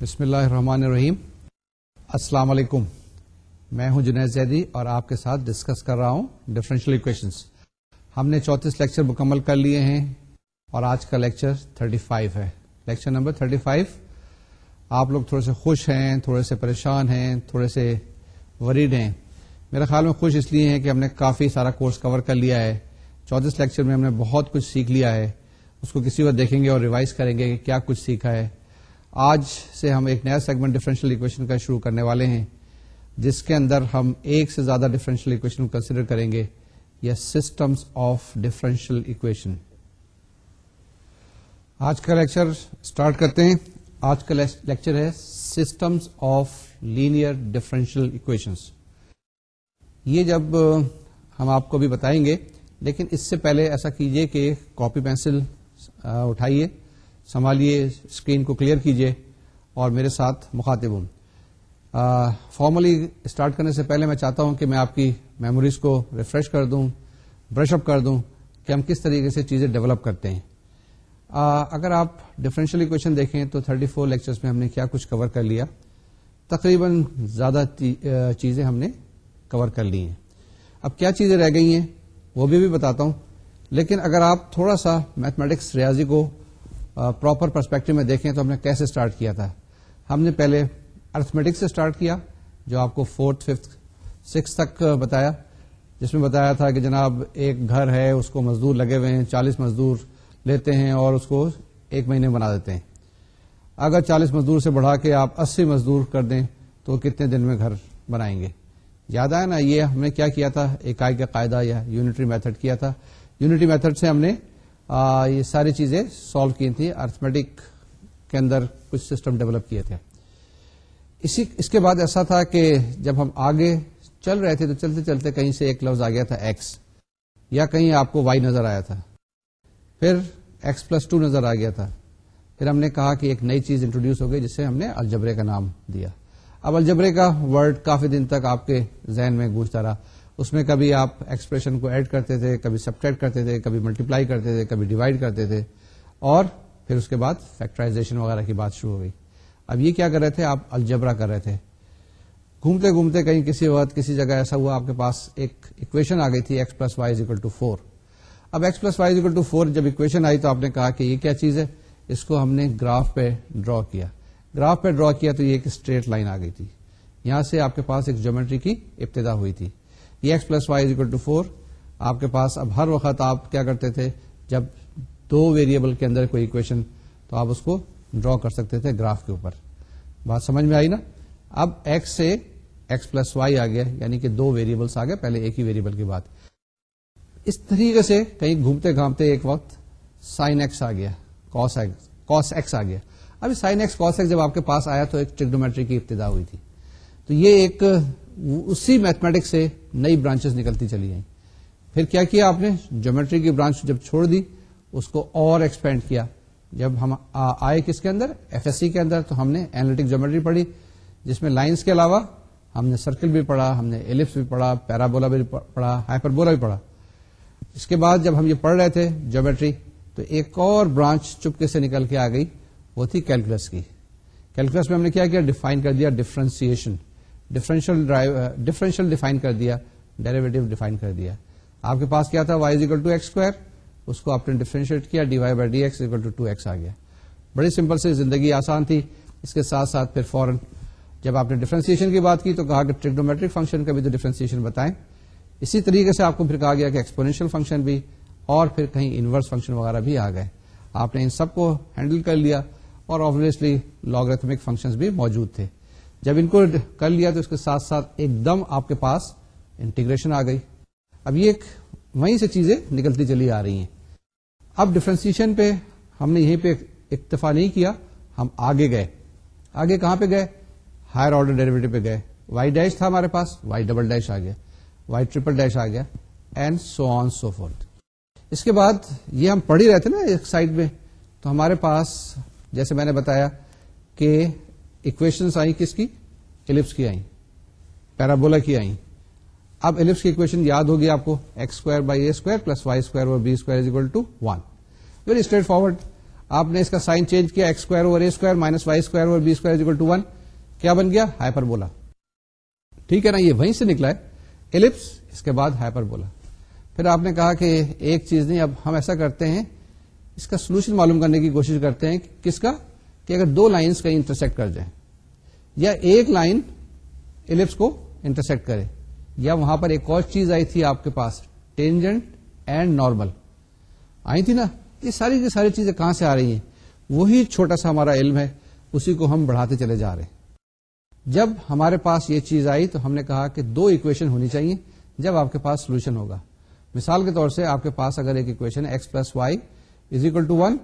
بسم اللہ الرحمن الرحیم السلام علیکم میں ہوں جنید زیدی اور آپ کے ساتھ ڈسکس کر رہا ہوں ڈفرینشیل ڈفرینشیلشنس ہم نے چونتیس لیکچر مکمل کر لیے ہیں اور آج کا لیکچر تھرٹی فائیو ہے لیکچر نمبر تھرٹی فائیو آپ لوگ تھوڑے سے خوش ہیں تھوڑے سے پریشان ہیں تھوڑے سے وریڈ ہیں میرا خیال میں خوش اس لیے ہیں کہ ہم نے کافی سارا کورس کور کر لیا ہے چوتیس لیکچر میں ہم نے بہت کچھ سیکھ لیا ہے اس کو کسی وقت دیکھیں گے اور ریوائز کریں گے کہ کیا کچھ سیکھا ہے آج سے ہم ایک نیا سیگمنٹ ڈفرینشیل اکویشن کا شروع کرنے والے ہیں جس کے اندر ہم ایک سے زیادہ ڈفرینشیل اکویشن کنسیڈر کریں گے یا سسٹمس آف ڈفرینشیل اکویشن آج کا لیکچر اسٹارٹ کرتے ہیں آج کا لیکچر ہے systems of linear differential equation یہ جب ہم آپ کو بھی بتائیں گے لیکن اس سے پہلے ایسا کیجئے کہ کاپی پینسل اٹھائیے سنبھالیے اسکرین کو کلیئر کیجیے اور میرے ساتھ مخاطب ہوں فارملی اسٹارٹ کرنے سے پہلے میں چاہتا ہوں کہ میں آپ کی میموریز کو ریفریش کر دوں برش اپ کر دوں کہ ہم کس طریقے سے چیزیں ڈیولپ کرتے ہیں اگر آپ ڈفرینشیل اکویشن دیکھیں تو 34 فور لیکچرس میں ہم نے کیا کچھ کور کر لیا تقریباً زیادہ چیزیں ہم نے کور کر لی ہیں اب کیا چیزیں رہ گئی ہیں وہ بھی بھی بتاتا ہوں لیکن اگر آپ تھوڑا سا میتھمیٹکس ریاضی کو پراپر پرسپیکٹو میں دیکھیں تو ہم نے کیسے اسٹارٹ کیا تھا ہم نے پہلے ارتھمیٹکس سے اسٹارٹ کیا جو آپ کو فورتھ ففتھ سکس تک بتایا جس میں بتایا تھا کہ جناب ایک گھر ہے اس کو مزدور لگے ہوئے ہیں چالیس مزدور لیتے ہیں اور اس کو ایک مہینے بنا دیتے ہیں اگر چالیس مزدور سے بڑھا کے آپ اسی مزدور کر دیں تو کتنے دن میں گھر بنائیں گے یاد آئے نا یہ ہم نے کیا کیا تھا اکائی کا قاعدہ یا یونٹری میتھڈ کیا تھا یونٹری میتھڈ سے ہم نے یہ ساری چیزیں سالو کی تھیں ارتھمیٹک کے اندر کچھ سسٹم ڈیولپ کیے تھے اسی اس کے بعد ایسا تھا کہ جب ہم آگے چل رہے تھے تو چلتے چلتے کہیں سے ایک لفظ آ گیا تھا ایکس یا کہیں آپ کو وائی نظر آیا تھا پھر ایکس پلس ٹو نظر آ گیا تھا پھر ہم نے کہا کہ ایک نئی چیز انٹروڈیوس ہو گئی جسے ہم نے الجبرے کا نام دیا اب الجبرے کا ورڈ کافی دن تک آپ کے ذہن میں گونجتا رہا اس میں کبھی آپ ایکسپریشن کو ایڈ کرتے تھے کبھی سبٹریکٹ کرتے تھے کبھی ملٹیپلائی کرتے تھے کبھی ڈیوائڈ کرتے تھے اور پھر اس کے بعد فیکٹرائزیشن وغیرہ کی بات شروع ہو گئی اب یہ کیا کر رہے تھے آپ الجبرا کر رہے تھے گھومتے گھومتے کہیں کسی وقت کسی جگہ ایسا ہوا آپ کے پاس ایک اکویشن آ گئی تھی X plus Y while to four اب X plus Y to four جب اکویشن آئی تو آپ نے کہا کہ یہ کیا چیز ہے اس کو ہم نے گراف پہ ڈرا کیا گراف پہ ڈرا کیا تو یہ ایک اسٹریٹ لائن آ گئی تھی یہاں سے آپ کے پاس ایک جومیٹری کی ابتدا ہوئی تھی X plus Y is equal to four آپ کے پاس اب ہر وقت آپ کیا کرتے تھے جب دو ویریبل کے اندر کوئی اکویشن تو آپ اس کو ڈرا کر سکتے تھے گراف کے اوپر بات سمجھ میں آئی نا اب ایکس سے ایکس پلس وائی آ گیا یعنی کہ دو ویریبلس آ گئے پہلے ایک ہی ویریبل کی بات اس طریقے سے کہیں گھومتے گھامتے ایک وقت سائن ایکس آ گیا کاس ایکس آ گیا ابھی سائن ایکس کاس ایکس جب آپ کے پاس آیا تو ایک ٹریگنومیٹری کی ابتدا ہوئی تھی تو یہ ایک اسی میتھمیٹکس سے نئی برانچ نکلتی چلی گئی پھر کیا کیا آپ نے جیومیٹری کی برانچ جب چھوڑ دی اس کو اور ایکسپینڈ کیا جب ہم آئے کس کے اندر ایف ایس سی کے اندر تو ہم نے اینالٹک جیومیٹری پڑھی جس میں لائنس کے علاوہ ہم نے سرکل بھی پڑھا ہم نے ایلپس بھی پیرا بولا بھی پڑھا ہائپر بولا بھی پڑھا اس کے بعد جب ہم یہ پڑھ رہے تھے جیومیٹری تو ایک اور برانچ چپکے سے نکل کے آ گئی وہ تھی کیلکولس کی کیلکولس میں ہم نے کیا ڈیفائن کر دیا ڈیفرنسن ڈفرینشیل ڈفرینشیل ڈیفائن کر دیا ڈیریویٹو ڈیفائن کر دیا آپ کے پاس کیا تھا وائی ٹو ایکس اسکوائر اس کو آپ نے ڈیفرینشیٹ کیا D Y by D X to two X آ گیا بڑی سمپل سے زندگی آسان تھی اس کے ساتھ ساتھ پھر فوراً جب آپ نے ڈیفرینسیشن کی بات کی تو کہا کہ ٹریگنومیٹرک فنکشن کا بھی تو ڈیفرینسیشن بتائیں اسی طریقے سے آپ کو پھر کہا گیا کہ ایکسپونینشیل فنکشن بھی اور پھر کہیں انورس فنکشن وغیرہ بھی آ گئے آپ نے ان سب کو ہینڈل کر لیا اور آبویسلی لاگریتھمک فنکشن بھی موجود تھے جب ان کو کر لیا تو اس کے ساتھ ساتھ ایک دم آپ کے پاس انٹیگریشن آ گئی اب یہ ایک وہیں سے چیزیں نکلتی چلی آ رہی ہیں اب ڈفرینسیشن پہ ہم نے یہیں پہ اکتفا نہیں کیا ہم آگے گئے آگے کہاں پہ گئے ہائر آرڈر ڈیریویٹو پہ گئے وائی ڈیش تھا ہمارے پاس وائی ڈبل ڈیش آ گیا وائی ٹریپل ڈیش آ گیا and so on so forth اس کے بعد یہ ہم پڑھ ہی رہے تھے نا ایک سائڈ میں تو ہمارے پاس جیسے میں نے بتایا کہ اکویشنس آئیں کس کی ایلپس کی آئیں پیرابولا کی آئیں اب ایلپس کی اکویشن یاد ہوگی آپ کو X square by A square plus Y square اور B square is equal to one very straight forward آپ نے اس کا سائن چینج کیا X square over A square minus Y square اور B square is equal to one کیا بن گیا ہائپر بولا ٹھیک ہے نا یہ وہیں سے نکلا ہے ایلپس اس کے بعد ہائپر بولا پھر آپ نے کہا کہ ایک چیز نہیں اب ہم ایسا کرتے ہیں اس کا سولوشن معلوم کرنے کی کوشش کرتے ہیں کس کا کہ اگر دو لائنس کہیں انٹرسیکٹ کر جائیں یا ایک لائن الپس کو انٹرسیکٹ کرے یا وہاں پر ایک اور چیز آئی تھی آپ کے پاس ٹینجنٹ اینڈ نارمل آئی تھی نا یہ ساری کی ساری چیزیں کہاں سے آ رہی ہیں وہی چھوٹا سا ہمارا علم ہے اسی کو ہم بڑھاتے چلے جا رہے ہیں جب ہمارے پاس یہ چیز آئی تو ہم نے کہا کہ دو اکویشن ہونی چاہیے جب آپ کے پاس سولوشن ہوگا مثال کے طور سے آپ کے پاس اگر ایک equation X plus Y is equal to one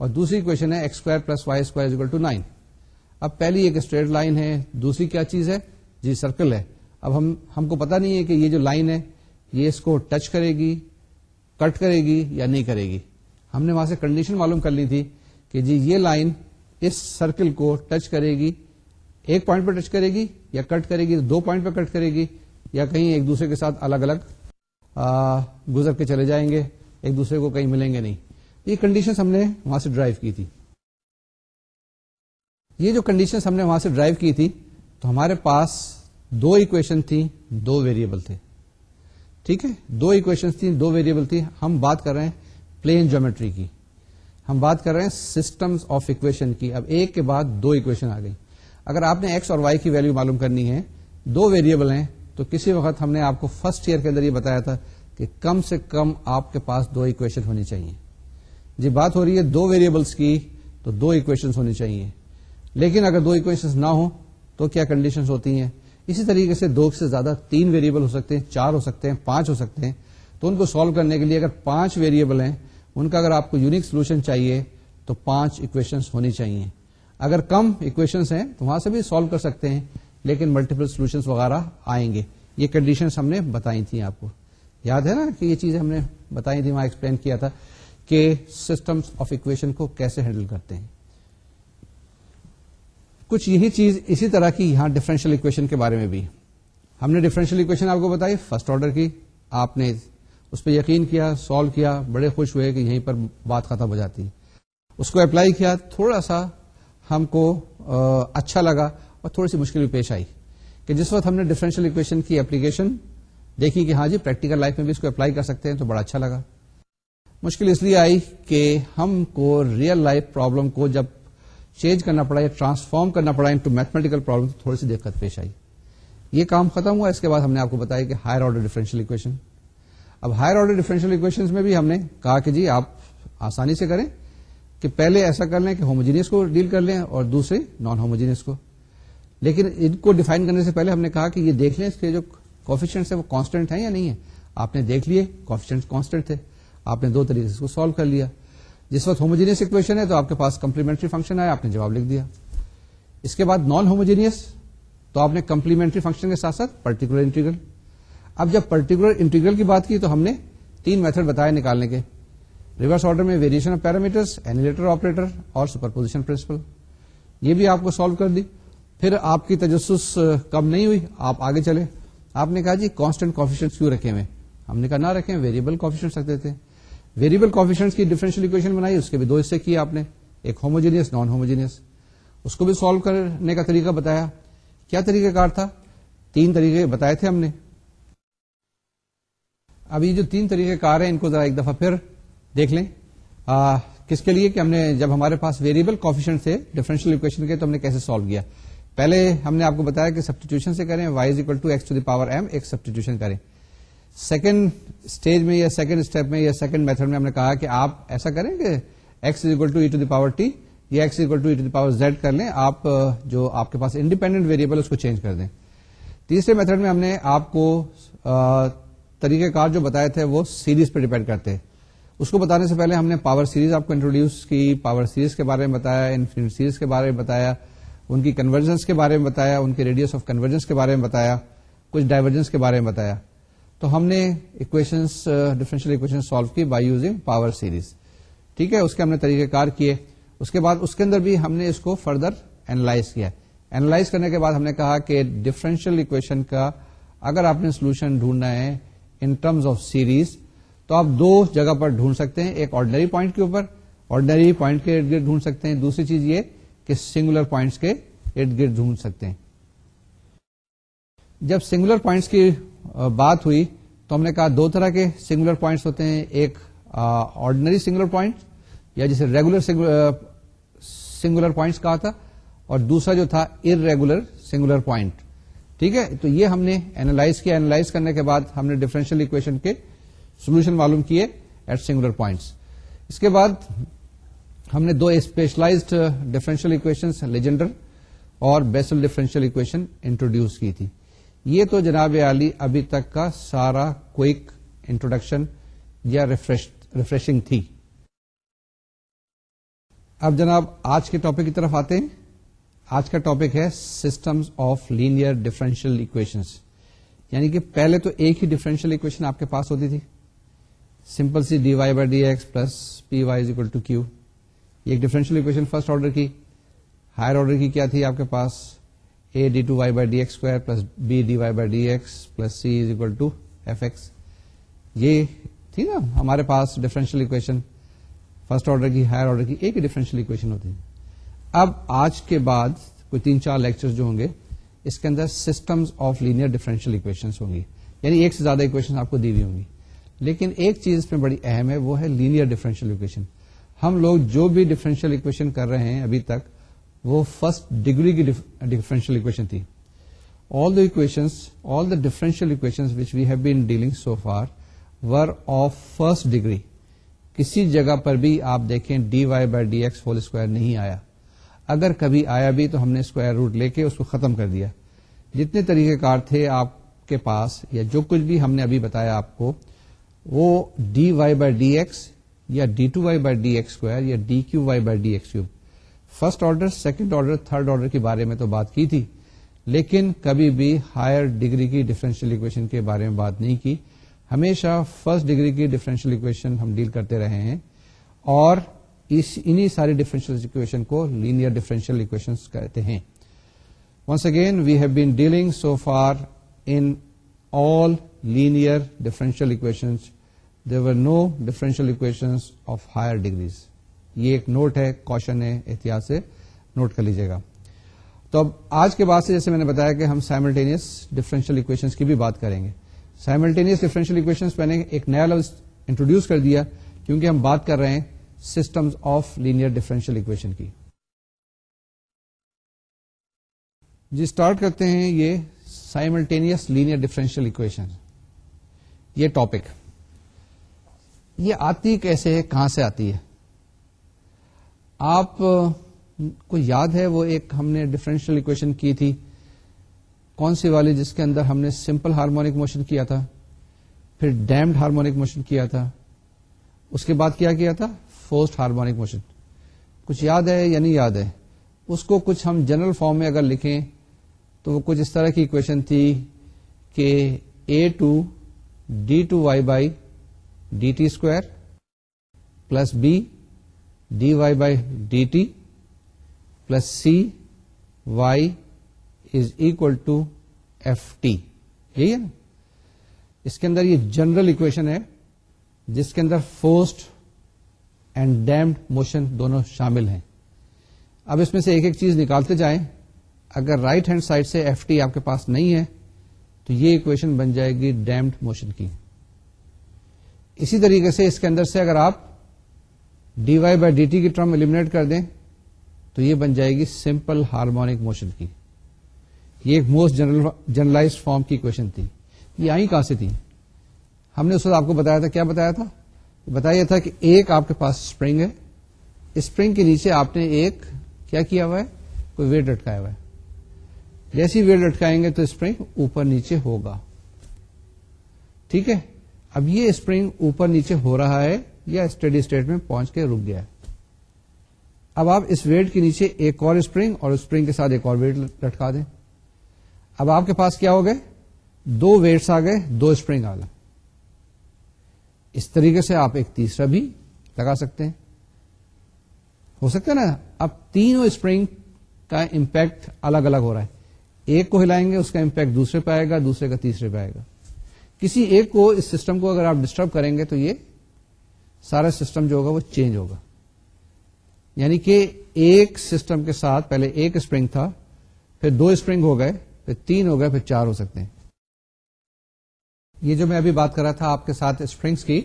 اور دوسری کوشچن ہے X square plus Y square to nine اب پہلی ایک اسٹریٹ لائن ہے دوسری کیا چیز ہے جی سرکل ہے اب ہم کو پتا نہیں ہے کہ یہ جو لائن ہے یہ اس کو ٹچ کرے گی کٹ کرے گی یا نہیں کرے گی ہم نے وہاں سے کنڈیشن معلوم کر لی تھی کہ جی یہ لائن اس سرکل کو ٹچ کرے گی ایک پوائنٹ پہ ٹچ کرے گی یا کٹ کرے گی دو پوائنٹ پہ کٹ کرے گی یا کہیں ایک دوسرے کے ساتھ الگ الگ گزر کے چلے جائیں گے ایک دوسرے کو کہیں ملیں گے نہیں یہ کنڈیشن ہم نے وہاں سے ڈرائیو کی تھی یہ جو کنڈیشن ہم نے وہاں سے ڈرائیو کی تھی تو ہمارے پاس دو اکویشن تھی دو ویریبل تھے ٹھیک ہے دو اکویشن تھی دو ویریبل تھی ہم بات کر رہے ہیں پلین جیومیٹری کی ہم بات کر رہے ہیں سسٹم آف اکویشن کی اب ایک کے بعد دو اکویشن آ گئی اگر آپ نے ایکس اور وائی کی ویلو معلوم کرنی ہے دو ویریبل ہیں تو کسی وقت ہم نے آپ کو فرسٹ ایئر کے اندر یہ بتایا تھا کہ کم سے کم آپ کے پاس دو اکویشن ہونی چاہیے جی بات ہو رہی ہے دو ویریبلس کی تو دو اکویشن ہونی چاہیے لیکن اگر دو اکویشن نہ ہوں تو کیا کنڈیشن ہوتی ہیں اسی طریقے سے دو سے زیادہ تین ویریبل ہو سکتے ہیں چار ہو سکتے ہیں پانچ ہو سکتے ہیں تو ان کو سالو کرنے کے لیے اگر پانچ ویریبل ہیں ان کا اگر آپ کو یونیک سولوشن چاہیے تو پانچ اکویشن ہونی چاہیے اگر کم اکویشن ہیں تو وہاں سے بھی سالو کر سکتے ہیں لیکن ملٹیپل سولوشن وغیرہ آئیں گے یہ کنڈیشن ہم نے بتائی تھی آپ کو یاد ہے نا کہ یہ چیز ہم نے بتائی تھی وہاں ایکسپلین کیا تھا کہ سسٹمس آف اکویشن کو کیسے ہینڈل کرتے ہیں کچھ یہی چیز اسی طرح کی یہاں ڈیفرنشیل اکویشن کے بارے میں بھی ہم نے ڈیفرنشیل اکویشن آپ کو بتائی فرسٹ آرڈر کی آپ نے اس پہ یقین کیا سالو کیا بڑے خوش ہوئے کہ یہیں پر بات ختم ہو جاتی اس کو اپلائی کیا تھوڑا سا ہم کو اچھا لگا اور تھوڑی سی مشکل بھی پیش آئی کہ جس وقت ہم نے ڈفرینشیل اکویشن کی اپلیکیشن دیکھی کہ ہاں جی پریکٹیکل لائف میں بھی اس کو اپلائی کر سکتے ہیں تو بڑا اچھا لگا مشکل اس لیے آئی کہ ہم کو ریئل لائف پرابلم کو جب چینج کرنا پڑا یا ٹرانسفارم کرنا پڑا انٹو میتھمیٹیکل پرابلم تھوڑی سی دقت پیش آئی یہ کام ختم ہوا اس کے بعد ہم نے آپ کو بتایا کہ ہائر آرڈر ڈیفرنشیل اکویشن اب ہائر آرڈر ڈیفرنشیل اکویشن میں بھی ہم نے کہا کہ جی آپ آسانی سے کریں کہ پہلے ایسا کر لیں کہ ہوموجینس کو ڈیل کر لیں اور دوسرے نان ہوموجینس کو لیکن ان کو ڈیفائن کرنے سے پہلے ہم نے کہا کہ یہ دیکھ لیں اس کے جو ہیں وہ کانسٹنٹ ہے یا نہیں ہے آپ نے دیکھ لیے کوفیشنٹ کانسٹنٹ تھے آپ نے دو طریقے سے اس کو سالو کر لیا جس وقت ہوموجینس اکویشن ہے تو آپ کے پاس کمپلیمنٹری فنکشن آیا آپ نے جواب لکھ دیا اس کے بعد نان ہوموجینس تو آپ نے کمپلیمنٹری فنکشن کے ساتھ ساتھ پرٹیکولر انٹیگرل اب جب پرٹیکولر انٹیگرل کی بات کی تو ہم نے تین میتھڈ بتایا نکالنے کے ریورس آرڈر میں ویریشن آف اینیلیٹر آپریٹر اور سپر پوزیشن پرنسپل یہ بھی آپ کو سالو کر دی پھر آپ کی تجسس کم نہیں ہوئی آپ آگے چلے آپ نے کہا جی کانسٹنٹ کافیشنٹ کیوں رکھے ہوئے ہم نے کہا نہ رکھے ویریبل کافیشنٹ رکھتے تھے ویریبل کوفیشنٹ کی ڈیفرنشیل اکویشن بنائی اس کے بھی دو حصے کیے آپ نے ایک ہوموجینس نان ہوموجینس اس کو بھی سالو کرنے کا طریقہ بتایا کیا طریقہ کار تھا تین طریقے بتائے تھے ہم نے اب یہ جو تین طریقے کار ہیں ان کو ذرا ایک دفعہ پھر دیکھ لیں آ, کس کے لیے کہ ہم نے جب ہمارے پاس ویریبل تھے ڈیفرنشیل اکویشن کے تو ہم نے کیسے سالو کیا پہلے ہم نے آپ کو بتایا کہ سبسٹیوشن سے کریں دی پاور کریں سیکنڈ اسٹیج میں یا سیکنڈ اسٹیپ میں یا سیکنڈ میتھڈ میں ہم نے کہا کہ آپ ایسا کریں کہ X is equal to E to the power T یا X equal to E to the power Z کر لیں آپ جو آپ کے پاس انڈیپینڈنٹ ویریبل اس کو چینج کر دیں تیسرے میتھڈ میں ہم نے آپ کو طریقہ کار جو بتایا تھے وہ سیریز پہ ڈیپینڈ کرتے اس کو بتانے سے پہلے ہم نے پاور سیریز آپ کو انٹروڈیوس کی پاور سیریز کے بارے میں بتایا انفینٹ سیریز کے بارے میں بتایا ان کی کنورجنس کے بارے میں بتایا ان کے ریڈیوس آف کنورجنس کے بارے میں بتایا کچھ ڈائیورجنس کے بارے میں بتایا تو ہم نے اکویشنس ڈیفرنشیل سالو کی بائی یوزنگ پاور سیریز ٹھیک ہے اس کے ہم نے طریقہ کار کیے اس کے بعد اس کے اندر بھی ہم نے اس کو فردر اینالائز کیا اینالائز کرنے کے بعد ہم نے کہا کہ ڈفرینشیل اکویشن کا اگر آپ نے سولوشن ڈھونڈنا ہے ان ٹرمز آف سیریز تو آپ دو جگہ پر ڈھونڈ سکتے ہیں ایک آرڈنری پوائنٹ کے اوپر آرڈنری پوائنٹ کے ارد گرد ڈھونڈ سکتے ہیں دوسری چیز یہ کہ سنگولر پوائنٹس کے ارد گرد ڈھونڈ سکتے ہیں جب سنگولر پوائنٹس کی بات ہوئی تو ہم نے کہا دو طرح کے سنگولر پوائنٹس ہوتے ہیں ایک آرڈنری سنگولر پوائنٹ یا جسے ریگولر سنگولر پوائنٹس کہا تھا اور دوسرا جو تھا ار ریگولر سنگولر پوائنٹ ٹھیک ہے تو یہ ہم نے اینالائز اینالائز کیا ڈیفرنشیل کے سولوشن معلوم کیے ایٹ سنگولر پوائنٹس اس کے بعد ہم نے دو اسپیشلائزڈ لیجنڈر اور بیسل ڈیفرنشیل اکویشن انٹروڈیوس کی تھی یہ تو جناب علی ابھی تک کا سارا کوئک انٹروڈکشن یا ریفریشنگ تھی اب جناب آج کے ٹاپک کی طرف آتے ہیں آج کا ٹاپک ہے systems of linear differential equation یعنی کہ پہلے تو ایک ہی ڈفرینشیل اکویشن آپ کے پاس ہوتی تھی simple C D Y by D X plus P Y is equal to Q یہ ڈیفرنشیل اکویشن فرسٹ آرڈر کی ہائر آرڈر کی کیا تھی آپ کے پاس یہ ہمارے پاس ڈیفرنشیل فرسٹ آرڈر کی ہائر آرڈر کی ایک ہی اکویشن ہوتی ہے اب آج کے بعد کوئی تین چار لیکچر جو ہوں گے اس کے اندر system of linear differential equation ہوں گی یعنی ایک سے زیادہ اکویشن آپ کو دی ہوئی ہوں گی لیکن ایک چیز اس میں بڑی اہم ہے وہ ہے لینئر ڈیفرنشیل اکویشن ہم لوگ جو بھی ڈیفرنشیل اکویشن کر رہے ہیں ابھی تک وہ فرسٹ ڈگری کی ڈیفرنشیل اکویشن تھی all the the equation all which we have been dealing so far were of first degree کسی جگہ پر بھی آپ دیکھیں D Y by D X whole square نہیں آیا اگر کبھی آیا بھی تو ہم نے اسکوائر روٹ لے کے اس کو ختم کر دیا جتنے طریقہ کار تھے آپ کے پاس یا جو کچھ بھی ہم نے ابھی بتایا آپ کو وہ D Y by D X یا D two Y by D X square یا D cube Y by D X cube first order second order third order کے بارے میں تو بات کی تھی لیکن کبھی بھی ہائر ڈگری کی ڈفرینشیل اکویشن کے بارے میں بات نہیں کی ہمیشہ فرسٹ ڈگری کی ڈفرینشیل اکویشن ہم ڈیل کرتے رہے ہیں اور انہیں ساری ڈیفرنشیل اکویشن کو لینئر ڈفرینشیل اکویشن کہتے ہیں once again we have been dealing so far in all linear differential equation there were no differential equation of higher degrees یہ ایک نوٹ ہے کوشن ہے احتیاط سے نوٹ کر لیجیے گا تو اب آج کے بعد سے جیسے میں نے بتایا کہ ہم سائملٹینئس ڈفرینشیل اکویشن کی بھی بات کریں گے سائملٹینئس ڈفرینشیل اکویشن میں نے ایک نیا لفظ انٹروڈیوس کر دیا کیونکہ ہم بات کر رہے ہیں system of linear differential equation کی جی اسٹارٹ کرتے ہیں یہ سائملٹینئس لینئر ڈفرینشیل اکویشن یہ ٹاپک یہ آتی کیسے ہے کہاں سے آتی ہے آپ کو یاد ہے وہ ایک ہم نے ڈفرینشیل اکویشن کی تھی کون سی والی جس کے اندر ہم نے سمپل ہارمونک موشن کیا تھا پھر ڈیمڈ ہارمونک موشن کیا تھا اس کے بعد کیا کیا تھا فورسٹ ہارمونک موشن کچھ یاد ہے یا نہیں یاد ہے اس کو کچھ ہم جنرل فارم میں اگر لکھیں تو وہ کچھ اس طرح کی اکویشن تھی کہ A two D two Y by D T square plus B D Y by D T plus C Y is equal to F T ہے نا اس کے اندر یہ جنرل اکویشن ہے جس کے اندر فورسڈ اینڈ ڈیمڈ موشن دونوں شامل ہیں اب اس میں سے ایک ایک چیز نکالتے جائیں اگر رائٹ ہینڈ سائڈ سے ایف ٹی آپ کے پاس نہیں ہے تو یہ اکویشن بن جائے گی ڈیمڈ موشن کی اسی طریقے سے اس کے اندر سے اگر آپ d y by d t کی ٹرم ایلیمنیٹ کر دیں تو یہ بن جائے گی سمپل ہارمونک موشن کی یہ ایک موسٹ جنرل جرلائز فارم کی کوشچن تھی یہ آئی کہاں سے تھی ہم نے اس وقت آپ کو بتایا تھا کیا بتایا تھا بتایا تھا کہ ایک آپ کے پاس اسپرنگ ہے اسپرنگ کے نیچے آپ نے ایک کیا کیا ہوا ہے کوئی ویٹ لٹکایا ہوا ہے جیسی ویٹ لٹکائیں گے تو اسپرنگ اوپر نیچے ہوگا ٹھیک ہے اب یہ اسپرنگ اوپر نیچے ہو رہا ہے یا اسٹڈی اسٹیٹ میں پہنچ کے رک گیا ہے اب آپ اس ویٹ کے نیچے ایک اور اسپرنگ اور اسپرنگ کے ساتھ ایک اور ویٹ لٹکا دیں اب آپ کے پاس کیا ہو گئے دو ویٹس آ گئے دو اسپرنگ آ اس طریقے سے آپ ایک تیسرا بھی لگا سکتے ہیں ہو سکتا ہے نا اب تینوں اسپرنگ کا امپیکٹ الگ الگ ہو رہا ہے ایک کو ہلائیں گے اس کا امپیکٹ دوسرے پہ آئے گا دوسرے کا تیسرے پہ آئے گا کسی ایک کو اس سسٹم کو اگر آپ ڈسٹرب کریں گے تو یہ سارا سسٹم جو ہوگا وہ چینج ہوگا یعنی کہ ایک سسٹم کے ساتھ پہلے ایک اسپرنگ تھا پھر دو اسپرنگ ہو گئے پھر تین ہو گئے پھر چار ہو سکتے ہیں یہ جو میں ابھی بات کر رہا تھا آپ کے ساتھ اسپرنگس کی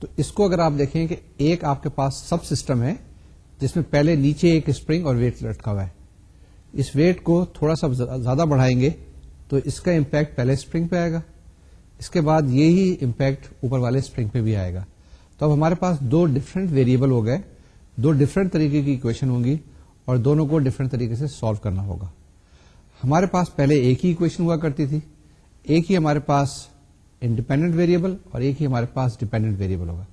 تو اس کو اگر آپ دیکھیں کہ ایک آپ کے پاس سب سسٹم ہے جس میں پہلے نیچے ایک اسپرنگ اور ویٹ لٹکا ہوا ہے اس ویٹ کو تھوڑا سا زیادہ بڑھائیں گے تو اس کا امپیکٹ پہلے اسپرنگ پہ آئے گا اس کے بعد یہی امپیکٹ اوپر والے اسپرنگ پہ بھی آئے گا تو اب ہمارے پاس دو ڈفرینٹ ویریبل ہو گئے دو ڈفرینٹ طریقے کی اکویشن ہوں گی اور دونوں کو ڈفرینٹ طریقے سے سالو کرنا ہوگا ہمارے پاس پہلے ایک ہی اکویشن ہوا کرتی تھی ایک ہی ہمارے پاس انڈیپینڈنٹ ویریبل اور ایک ہی ہمارے پاس ڈیپینڈنٹ ویریبل ہوگا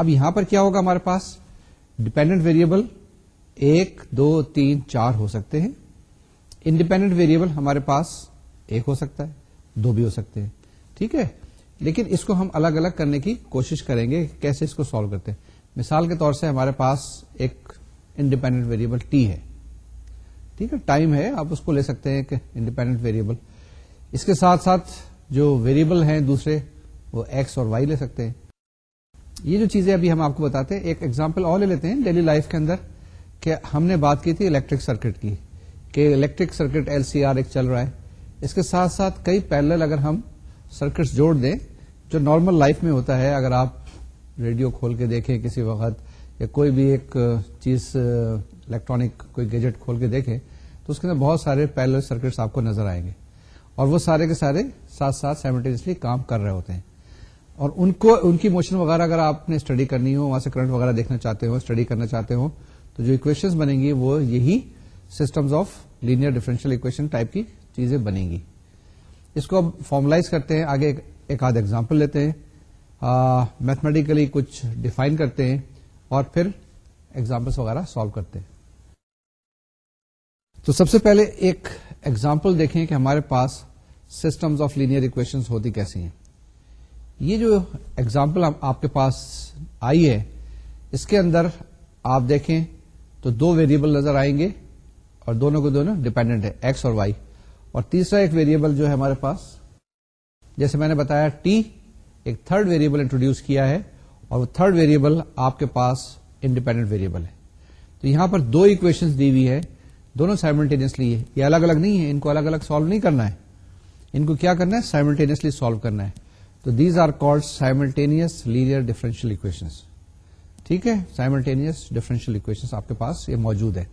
اب یہاں پر کیا ہوگا ہمارے پاس ڈیپینڈنٹ ویریبل ایک دو تین چار ہو سکتے ہیں انڈیپینڈنٹ ویریبل ہمارے پاس ایک ہو سکتا ہے دو بھی ہو سکتے ہیں ٹھیک ہے لیکن اس کو ہم الگ الگ کرنے کی کوشش کریں گے کیسے اس کو سالو کرتے ہیں مثال کے طور سے ہمارے پاس ایک انڈیپینڈنٹ ویریبل ٹی ہے ٹھیک ہے ٹائم ہے آپ اس کو لے سکتے ہیں کہ انڈیپینڈنٹ ویریبل اس کے ساتھ ساتھ جو ویریبل ہیں دوسرے وہ ایکس اور وائی لے سکتے ہیں یہ جو چیزیں ابھی ہم آپ کو بتاتے ہیں ایک ایگزامپل اور لے لیتے ہیں ڈیلی لائف کے اندر کہ ہم نے بات کی تھی الیکٹرک سرکٹ کی کہ electric circuit L C R ایک چل رہا ہے اس کے ساتھ ساتھ کئی پیرل اگر ہم سرکٹس جوڑ دیں جو نارمل لائف میں ہوتا ہے اگر آپ ریڈیو کھول کے دیکھیں کسی وقت یا کوئی بھی ایک چیز الیکٹرانک کوئی گیجٹ کھول کے دیکھیں تو اس کے اندر بہت سارے پیرل سرکٹس آپ کو نظر آئیں گے اور وہ سارے کے سارے ساتھ ساتھ سائملٹیسلی کام کر رہے ہوتے ہیں اور ان کو ان کی موشن وغیرہ اگر آپ نے اسٹڈی کرنی ہو وہاں سے کرنٹ وغیرہ دیکھنا چاہتے ہو اسٹڈی کرنا چاہتے ہو تو جو اکویشن بنیں گی وہ یہی systems of linear differential equation type کی چیزیں بنیں گی اس کو فارملائز کرتے ہیں آگے ایک آدھ ایگزامپل لیتے ہیں میتھمیٹیکلی کچھ ڈیفائن کرتے ہیں اور پھر ایگزامپلس وغیرہ سالو کرتے ہیں تو سب سے پہلے ایک ایگزامپل دیکھیں کہ ہمارے پاس سسٹم آف لینئر اکویشن ہوتی کیسی ہیں یہ جو ایگزامپل آپ کے پاس آئی ہے اس کے اندر آپ دیکھیں تو دو ویریبل نظر آئیں گے اور دونوں کے دونوں ڈپینڈنٹ ہے ایکس اور وائی اور تیسرا ایک ویریبل جو ہے ہمارے پاس جیسے میں نے بتایا ٹی ایک تھرڈ ویریبل انٹروڈیوس کیا ہے اور وہ تھرڈ ویریبل آپ کے پاس انڈیپینڈنٹ ویریبل ہے تو یہاں پر دو اکویشن دی ہوئی ہے دونوں سائملٹینئسلی ہے یہ الگ الگ نہیں ہے ان کو الگ الگ سالو نہیں کرنا ہے ان کو کیا کرنا ہے سائملٹینسلی سالو کرنا ہے تو دیز آر کالڈ سائملٹینئس لیئر ڈیفرنشیل اکویشن ٹھیک ہے ڈیفرنشیل آپ کے پاس یہ موجود ہے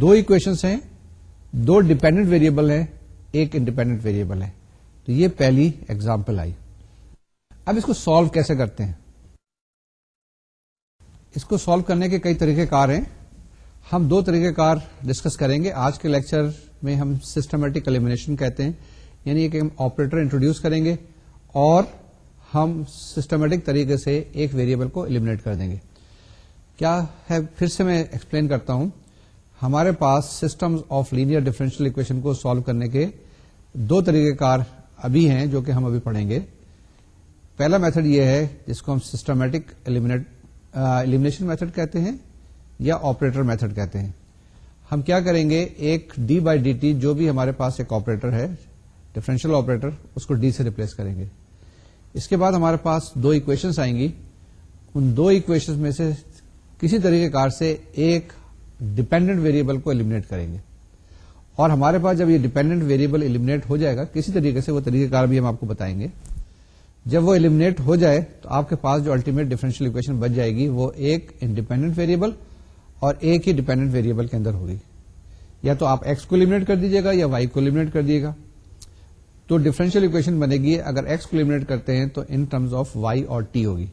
دو اکویشن دو ڈیپینڈنٹ ویریبل ہیں ایک انڈیپینڈنٹ ویریبل ہے تو یہ پہلی ایگزامپل آئی اب اس کو سالو کیسے کرتے ہیں اس کو سالو کرنے کے کئی طریقے کار ہیں ہم دو طریقے کار ڈسکس کریں گے آج کے لیکچر میں ہم سسٹمیٹک المنیشن کہتے ہیں یعنی ایک ہم آپریٹر انٹروڈیوس کریں گے اور ہم سسٹمیٹک طریقے سے ایک ویریبل کو ایلیمنیٹ کر دیں گے کیا ہے پھر سے میں ایکسپلین کرتا ہوں ہمارے پاس system of linear differential equation کو سالو کرنے کے دو طریقے کار ابھی ہیں جو کہ ہم ابھی پڑھیں گے پہلا میتھڈ یہ ہے جس کو ہم سسٹمیٹک ایلیمنیشن میتھڈ کہتے ہیں یا آپریٹر میتھڈ کہتے ہیں ہم کیا کریں گے ایک ڈی بائی ڈی ٹی جو بھی ہمارے پاس ایک آپریٹر ہے ڈیفرنشل آپریٹر اس کو ڈی سے ریپلیس کریں گے اس کے بعد ہمارے پاس دو اکویشنس آئیں گی ان دو اکویشن میں سے کسی طریقے کار سے ایک ڈیپینڈنٹ ویریبل کو کریں گے اور ہمارے پاس جب یہ ڈیپینڈنٹ ایلیمنیٹ ہو جائے گا کسی طریقے سے وہ طریقہ کار بھی ہم آپ کو بتائیں گے جب وہ ہو جائے تو آپ کے پاس جو الٹیمیٹ ڈیفرنشیل اکویشن بچ جائے گی وہ ایک انڈیپینڈنٹ ویریبل اور ایک ہی ڈیپینڈنٹ ویریبل کے اندر ہوگی یا تو آپ ایکس کو المنیٹ کر دیجیے گا یا وائی کو کر دیے گا تو ڈیفرنشیل اکویشن بنے گی اگر ایکس کو ایلیمنیٹ کرتے ہیں تو ان ٹرمز آف وائی اور ٹی ہوگی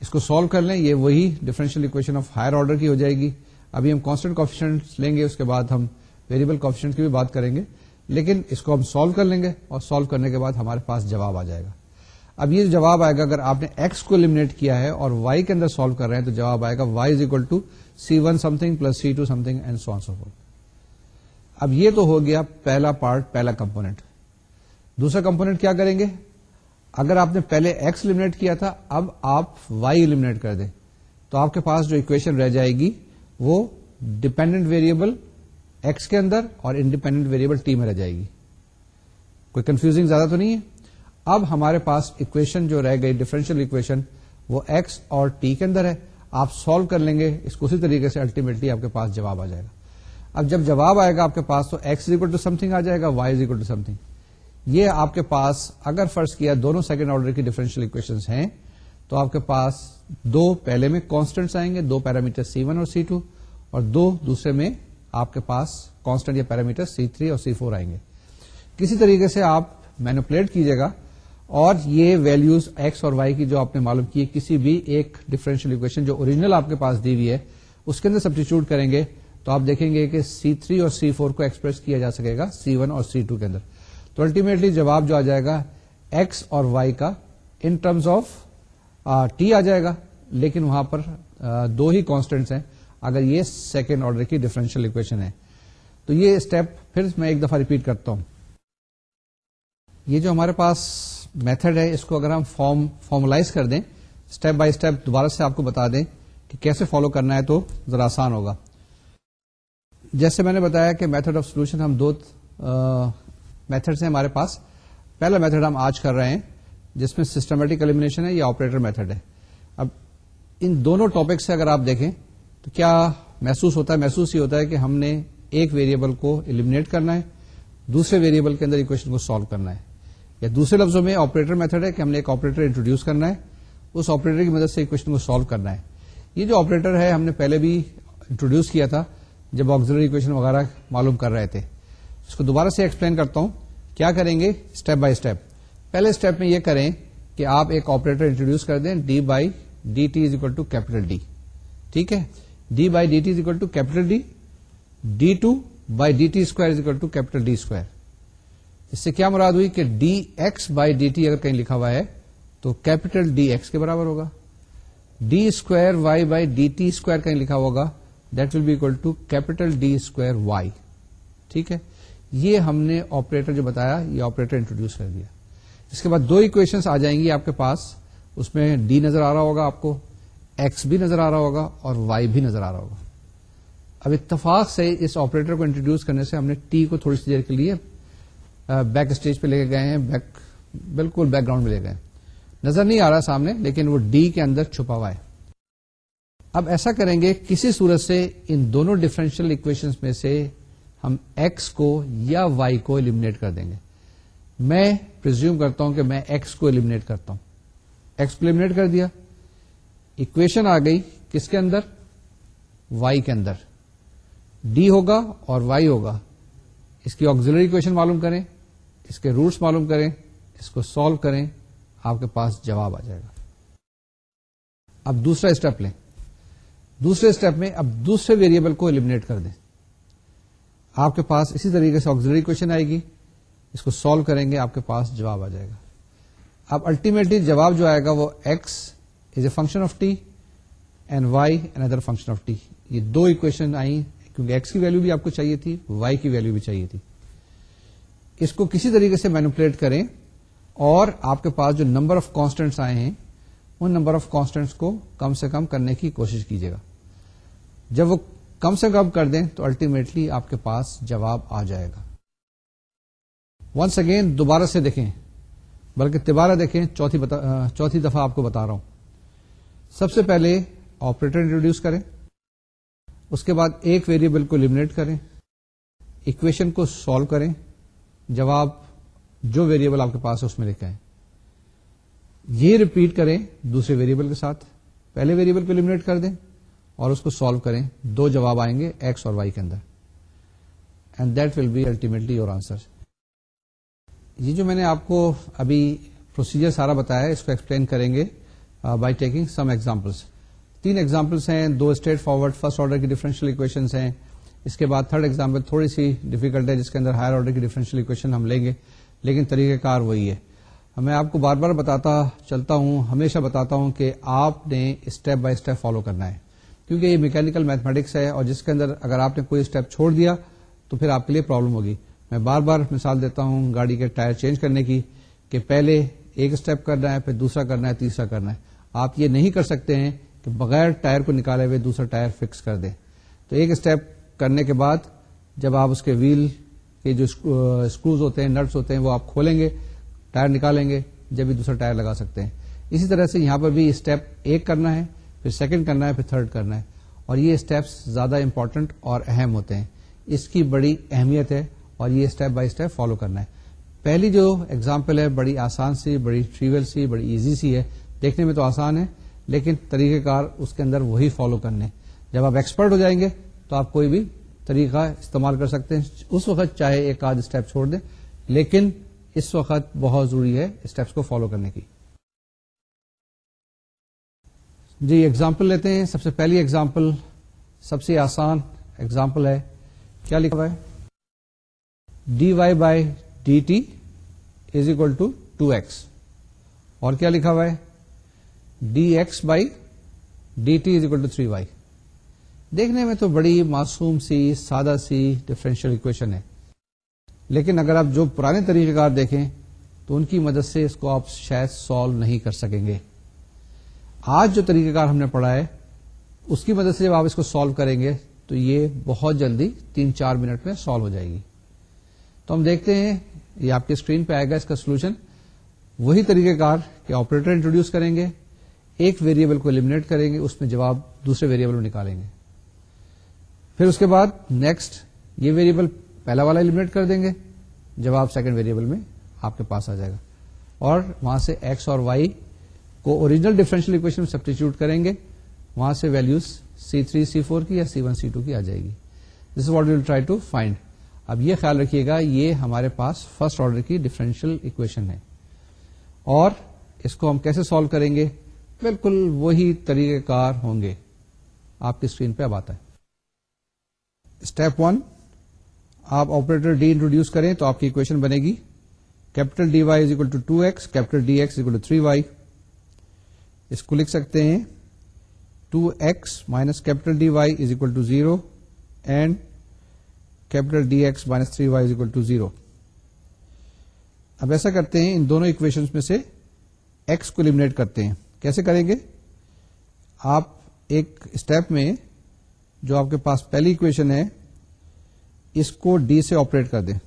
اس کو سالو کر لیں یہ وہی differential equation of higher order کی ہو جائے گی ابھی ہم کانسٹنٹ کوفیشنٹ لیں گے اس کے بعد ہم ویریبل کوفیشنٹ کی بھی بات کریں گے لیکن اس کو ہم سالو کر لیں گے اور سالو کرنے کے بعد ہمارے پاس جواب آ جائے گا اب یہ جواب آئے گا اگر آپ نے ایکس کو المنیٹ کیا ہے اور وائی کے اندر سالو کر رہے ہیں تو جواب آئے گا y is equal to c one something plus c two something and so so اب یہ تو ہو گیا پہلا پارٹ پہلا کمپونیٹ دوسرا کمپونیٹ کیا کریں گے اگر آپ نے پہلے ایکس المنیٹ کیا تھا اب آپ وائی المنیٹ کر دیں تو آپ کے پاس جو اکویشن رہ جائے گی وہ ڈپینڈنٹ ویریبل ایکس کے اندر اور انڈیپینڈنٹ ویریبل ٹی میں رہ جائے گی کوئی کنفیوزنگ زیادہ تو نہیں ہے اب ہمارے پاس اکویشن جو رہ گئی ڈیفرنشیل اکویشن وہ ایکس اور ٹی کے اندر ہے آپ سالو کر لیں گے اس کو اسی طریقے سے الٹیمیٹلی آپ کے پاس جواب آ جائے گا اب جب جواب آئے گا آپ کے پاس تو x equal to something آ جائے گا is equal to something یہ آپ کے پاس اگر فرض کیا دونوں سیکنڈ آرڈر کی ڈیفرنشیل اکویشن ہیں تو آپ کے پاس دو پہلے میں کانسٹنٹس آئیں گے دو پیرامیٹر سی ون اور سی ٹو اور دو دوسرے میں آپ کے پاس کانسٹنٹ یا پیرامیٹر سی تھری اور سی فور آئیں گے کسی طریقے سے آپ مینوپلیٹ کیجیے گا اور یہ ویلوز ایکس اور وائی کی جو آپ نے معلوم کی کسی بھی ایک ڈفرینشیل اکویشن جو اوریجنل آپ کے پاس دی ہوئی ہے اس کے اندر سبسٹیچیوٹ کریں گے تو آپ دیکھیں گے کہ سی تھری اور سی فور کو ایکسپریس کیا جا سکے گا سی ون اور سی ٹو کے اندر تو الٹیمیٹلی جواب جو آ جائے گا ایکس اور وائی کا ان ٹرمز آف ٹی آ جائے گا لیکن وہاں پر دو ہی کانسٹینٹس ہیں اگر یہ سیکنڈ آرڈر کی ڈفرینشیل اکویشن ہے تو یہ اسٹیپ پھر میں ایک دفعہ ریپیٹ کرتا ہوں یہ جو ہمارے پاس میتھڈ ہے اس کو اگر ہم فارم فارملائز کر دیں اسٹیپ بائی اسٹیپ دوبارہ سے آپ کو بتا دیں کہ کیسے فالو کرنا ہے تو ذرا آسان ہوگا جیسے میں نے بتایا کہ میتھڈ آف سولوشن ہم دو میتھڈ ہیں ہمارے پاس پہلا میتھڈ ہم آج کر رہے ہیں جس میں سسٹمیٹک ایلیمنیشن ہے یا آپریٹر میتھڈ ہے اب ان دونوں ٹاپک سے اگر آپ دیکھیں تو کیا محسوس ہوتا ہے محسوس یہ ہوتا ہے کہ ہم نے ایک ویریبل کو ایلیمنیٹ کرنا ہے دوسرے ویریبل کے اندر اکویشن کو سالو کرنا ہے یا دوسرے لفظوں میں آپریٹر میتھڈ ہے کہ ہم نے ایک آپریٹر انٹروڈیوس کرنا ہے اس آپریٹر کی مدد سے اکویشن کو سالو کرنا ہے یہ جو آپریٹر ہے ہم نے پہلے بھی انٹروڈیوس کیا تھا جب آگزلری اکویشن وغیرہ معلوم کر رہے تھے اس کو دوبارہ سے ایکسپلین کرتا ہوں کیا کریں گے اسٹیپ بائی اسٹیپ پہلے اسٹیپ میں یہ کریں کہ آپ ایک آپریٹر انٹروڈیوس کر دیں D by D T is equal to capital D ٹھیک ہے D by D T is equal to capital D D two by D T square is equal to D square اس سے کیا مراد ہوئی کہ D X by D T اگر کہیں لکھا ہوا ہے تو کیپیٹل ڈی ایکس کے برابر ہوگا D square Y by D T square کہیں لکھا ہوگا that will be equal to capital D square Y ٹھیک ہے یہ ہم نے آپریٹر جو بتایا یہ آپریٹر انٹروڈیوس کر دیا اس کے بعد دو اکویشن آ جائیں گی آپ کے پاس اس میں ڈی نظر آ رہا ہوگا آپ کو ایکس بھی نظر آ رہا ہوگا اور وائی بھی نظر آ رہا ہوگا اب اتفاق سے اس آپریٹر کو انٹروڈیوس کرنے سے ہم نے ٹی کو تھوڑی سی دیر کے لیے بیک اسٹیج پہ لے کے گئے ہیں بیک بالکل بیک گراؤنڈ میں لے گئے نظر نہیں آ رہا سامنے لیکن وہ ڈی کے اندر چھپا ہوا ہے اب ایسا کریں گے کسی صورت سے ان دونوں ڈفرینشیل اکویشن میں سے ہم ایکس کو یا وائی کو المنیٹ کر دیں گے میں پرزیوم کرتا ہوں کہ میں ایکس کو المنیٹ کرتا ہوں ایکس کو ایلیمنیٹ کر دیا اکویشن آ گئی کس کے اندر وائی کے اندر ڈی ہوگا اور وائی ہوگا اس کی آگزلری اکویشن معلوم کریں اس کے روٹس معلوم کریں اس کو سالو کریں آپ کے پاس جواب آ جائے گا اب دوسرا اسٹیپ لیں دوسرے اسٹیپ میں اب دوسرے ویریبل کو المنیٹ کر دیں آپ کے پاس اسی طریقے سے آگزلری آئے گی اس کو سالو کریں گے آپ کے پاس جواب آ جائے گا اب الٹیمیٹلی جواب جو آئے گا وہ x is a function of t and y and other function of t یہ دو اکویشن آئیں کیونکہ ایکس کی ویلو بھی آپ کو چاہیے تھی وائی کی ویلو بھی چاہیے تھی اس کو کسی طریقے سے مینوپولیٹ کریں اور آپ کے پاس جو نمبر آف کانسٹینٹس آئے ہیں ان نمبر آف کانسٹنٹس کو کم سے کم کرنے کی کوشش کیجیے گا جب وہ کم سے کم کر دیں تو الٹیمیٹلی آپ کے پاس جواب آ جائے گا ونس اگین دوبارہ سے دیکھیں بلکہ تبارہ دیکھیں چوتھی بتا, چوتھی دفعہ آپ کو بتا رہا ہوں سب سے پہلے آپریٹر انٹروڈیوس کریں اس کے بعد ایک ویریبل کو لمنیٹ کریں اکویشن کو سالو کریں جواب جو ویریبل آپ کے پاس ہے اس میں لکھا ہے یہ ریپیٹ کریں دوسرے ویریبل کے ساتھ پہلے ویریبل کو لمنیٹ کر دیں اور اس کو سالو کریں دو جواب آئیں گے ایکس اور وائی کے اندر and that will be ultimately your answer یہ جو میں نے آپ کو ابھی پروسیجر سارا بتایا اس کو ایکسپلین کریں گے بائی ٹیکنگ سم ایگزامپلس تین ایگزامپلس ہیں دو اسٹیٹ فارورڈ فرسٹ آرڈر کی ڈفرینشیل اکویشنس ہیں اس کے بعد تھرڈ ایگزامپل تھوڑی سی ڈیفیکلٹ ہے جس کے اندر ہائر آرڈر کی ڈفرینشیل اکویشن ہم لیں گے لیکن طریقہ کار وہی ہے میں آپ کو بار بار بتاتا چلتا ہوں ہمیشہ بتاتا ہوں کہ آپ نے اسٹیپ بائی اسٹیپ فالو کرنا ہے کیونکہ یہ میکینکل میتھمیٹکس ہے اور جس کے اندر اگر آپ نے کوئی اسٹیپ چھوڑ دیا تو پھر آپ کے لیے پرابلم ہوگی میں بار بار مثال دیتا ہوں گاڑی کے ٹائر چینج کرنے کی کہ پہلے ایک اسٹیپ کرنا ہے پھر دوسرا کرنا ہے تیسرا کرنا ہے آپ یہ نہیں کر سکتے ہیں کہ بغیر ٹائر کو نکالے ہوئے دوسرا ٹائر فکس کر دیں تو ایک اسٹیپ کرنے کے بعد جب آپ اس کے ویل کے جو اسکروز ہوتے ہیں نٹس ہوتے ہیں وہ آپ کھولیں گے ٹائر نکالیں گے جب بھی دوسرا ٹائر لگا سکتے ہیں اسی طرح سے یہاں پر بھی اسٹیپ ایک کرنا ہے پھر سیکنڈ کرنا ہے پھر تھرڈ کرنا ہے اور یہ اسٹیپس زیادہ امپورٹنٹ اور اہم ہوتے ہیں اس کی بڑی اہمیت ہے اور یہ اسٹیپ بائی اسٹیپ فالو کرنا ہے پہلی جو ایگزامپل ہے بڑی آسان سی بڑی ٹریول سی بڑی ایزی سی ہے دیکھنے میں تو آسان ہے لیکن طریقہ کار اس کے اندر وہی فالو کرنے جب آپ ایکسپرٹ ہو جائیں گے تو آپ کوئی بھی طریقہ استعمال کر سکتے ہیں اس وقت چاہے ایک آدھ اسٹیپ چھوڑ دیں لیکن اس وقت بہت ضروری ہے اسٹیپس کو فالو کرنے کی جی ایگزامپل لیتے ہیں سب سے پہلی ایگزامپل سب سے آسان اگزامپل ہے کیا ہوا ہے D Y by D T is equal to two X اور کیا لکھا ہوا ہے D X by D T is equal to three Y دیکھنے میں تو بڑی معصوم سی سادہ سی ڈفرینشیل اکویشن ہے لیکن اگر آپ جو پرانے طریقہ کار دیکھیں تو ان کی مدد سے اس کو آپ شاید سالو نہیں کر سکیں گے آج جو طریقہ کار ہم نے پڑھا ہے اس کی مدد سے جب آپ اس کو سالو کریں گے تو یہ بہت جلدی تین چار منٹ میں سالو ہو جائے گی تو ہم دیکھتے ہیں یہ آپ کے اسکرین پہ آئے گا اس کا سولوشن وہی طریقہ کار کہ آپریٹر انٹروڈیوس کریں گے ایک ویریبل کو المنیٹ کریں گے اس میں جواب دوسرے ویریبل میں نکالیں گے پھر اس کے بعد نیکسٹ یہ ویریبل پہلا والا الٹ کر دیں گے جواب سیکنڈ ویریبل میں آپ کے پاس آ جائے گا اور وہاں سے ایکس اور وائی کو اوریجنل ڈیفرنشیل اکویشن سبسٹیچیوٹ کریں گے وہاں سے values C three C four کی یا سی ون سی ٹو کی آ جائے گی this what we'll try to find اب یہ خیال رکھیے گا یہ ہمارے پاس فرسٹ آرڈر کی ڈفرینشیل اکویشن ہے اور اس کو ہم کیسے سالو کریں گے بالکل وہی طریقہ کار ہوں گے آپ کی اسکرین پہ اب آتا ہے اسٹیپ ون آپ آپریٹر ڈی انٹروڈیوس کریں تو آپ کی اکویشن بنے گی capital D Y is equal to two X capital D X equal to three Y اس کو لکھ سکتے ہیں two X minus capital D Y is equal to zero and capital D X minus three Y is equal to zero اب ایسا کرتے ہیں ان دونوں اکویشن میں سے ایکس کو لمٹ کرتے ہیں کیسے کریں گے آپ ایک اسٹیپ میں جو آپ کے پاس پہلی اکویشن ہے اس کو ڈی سے آپریٹ کر دیں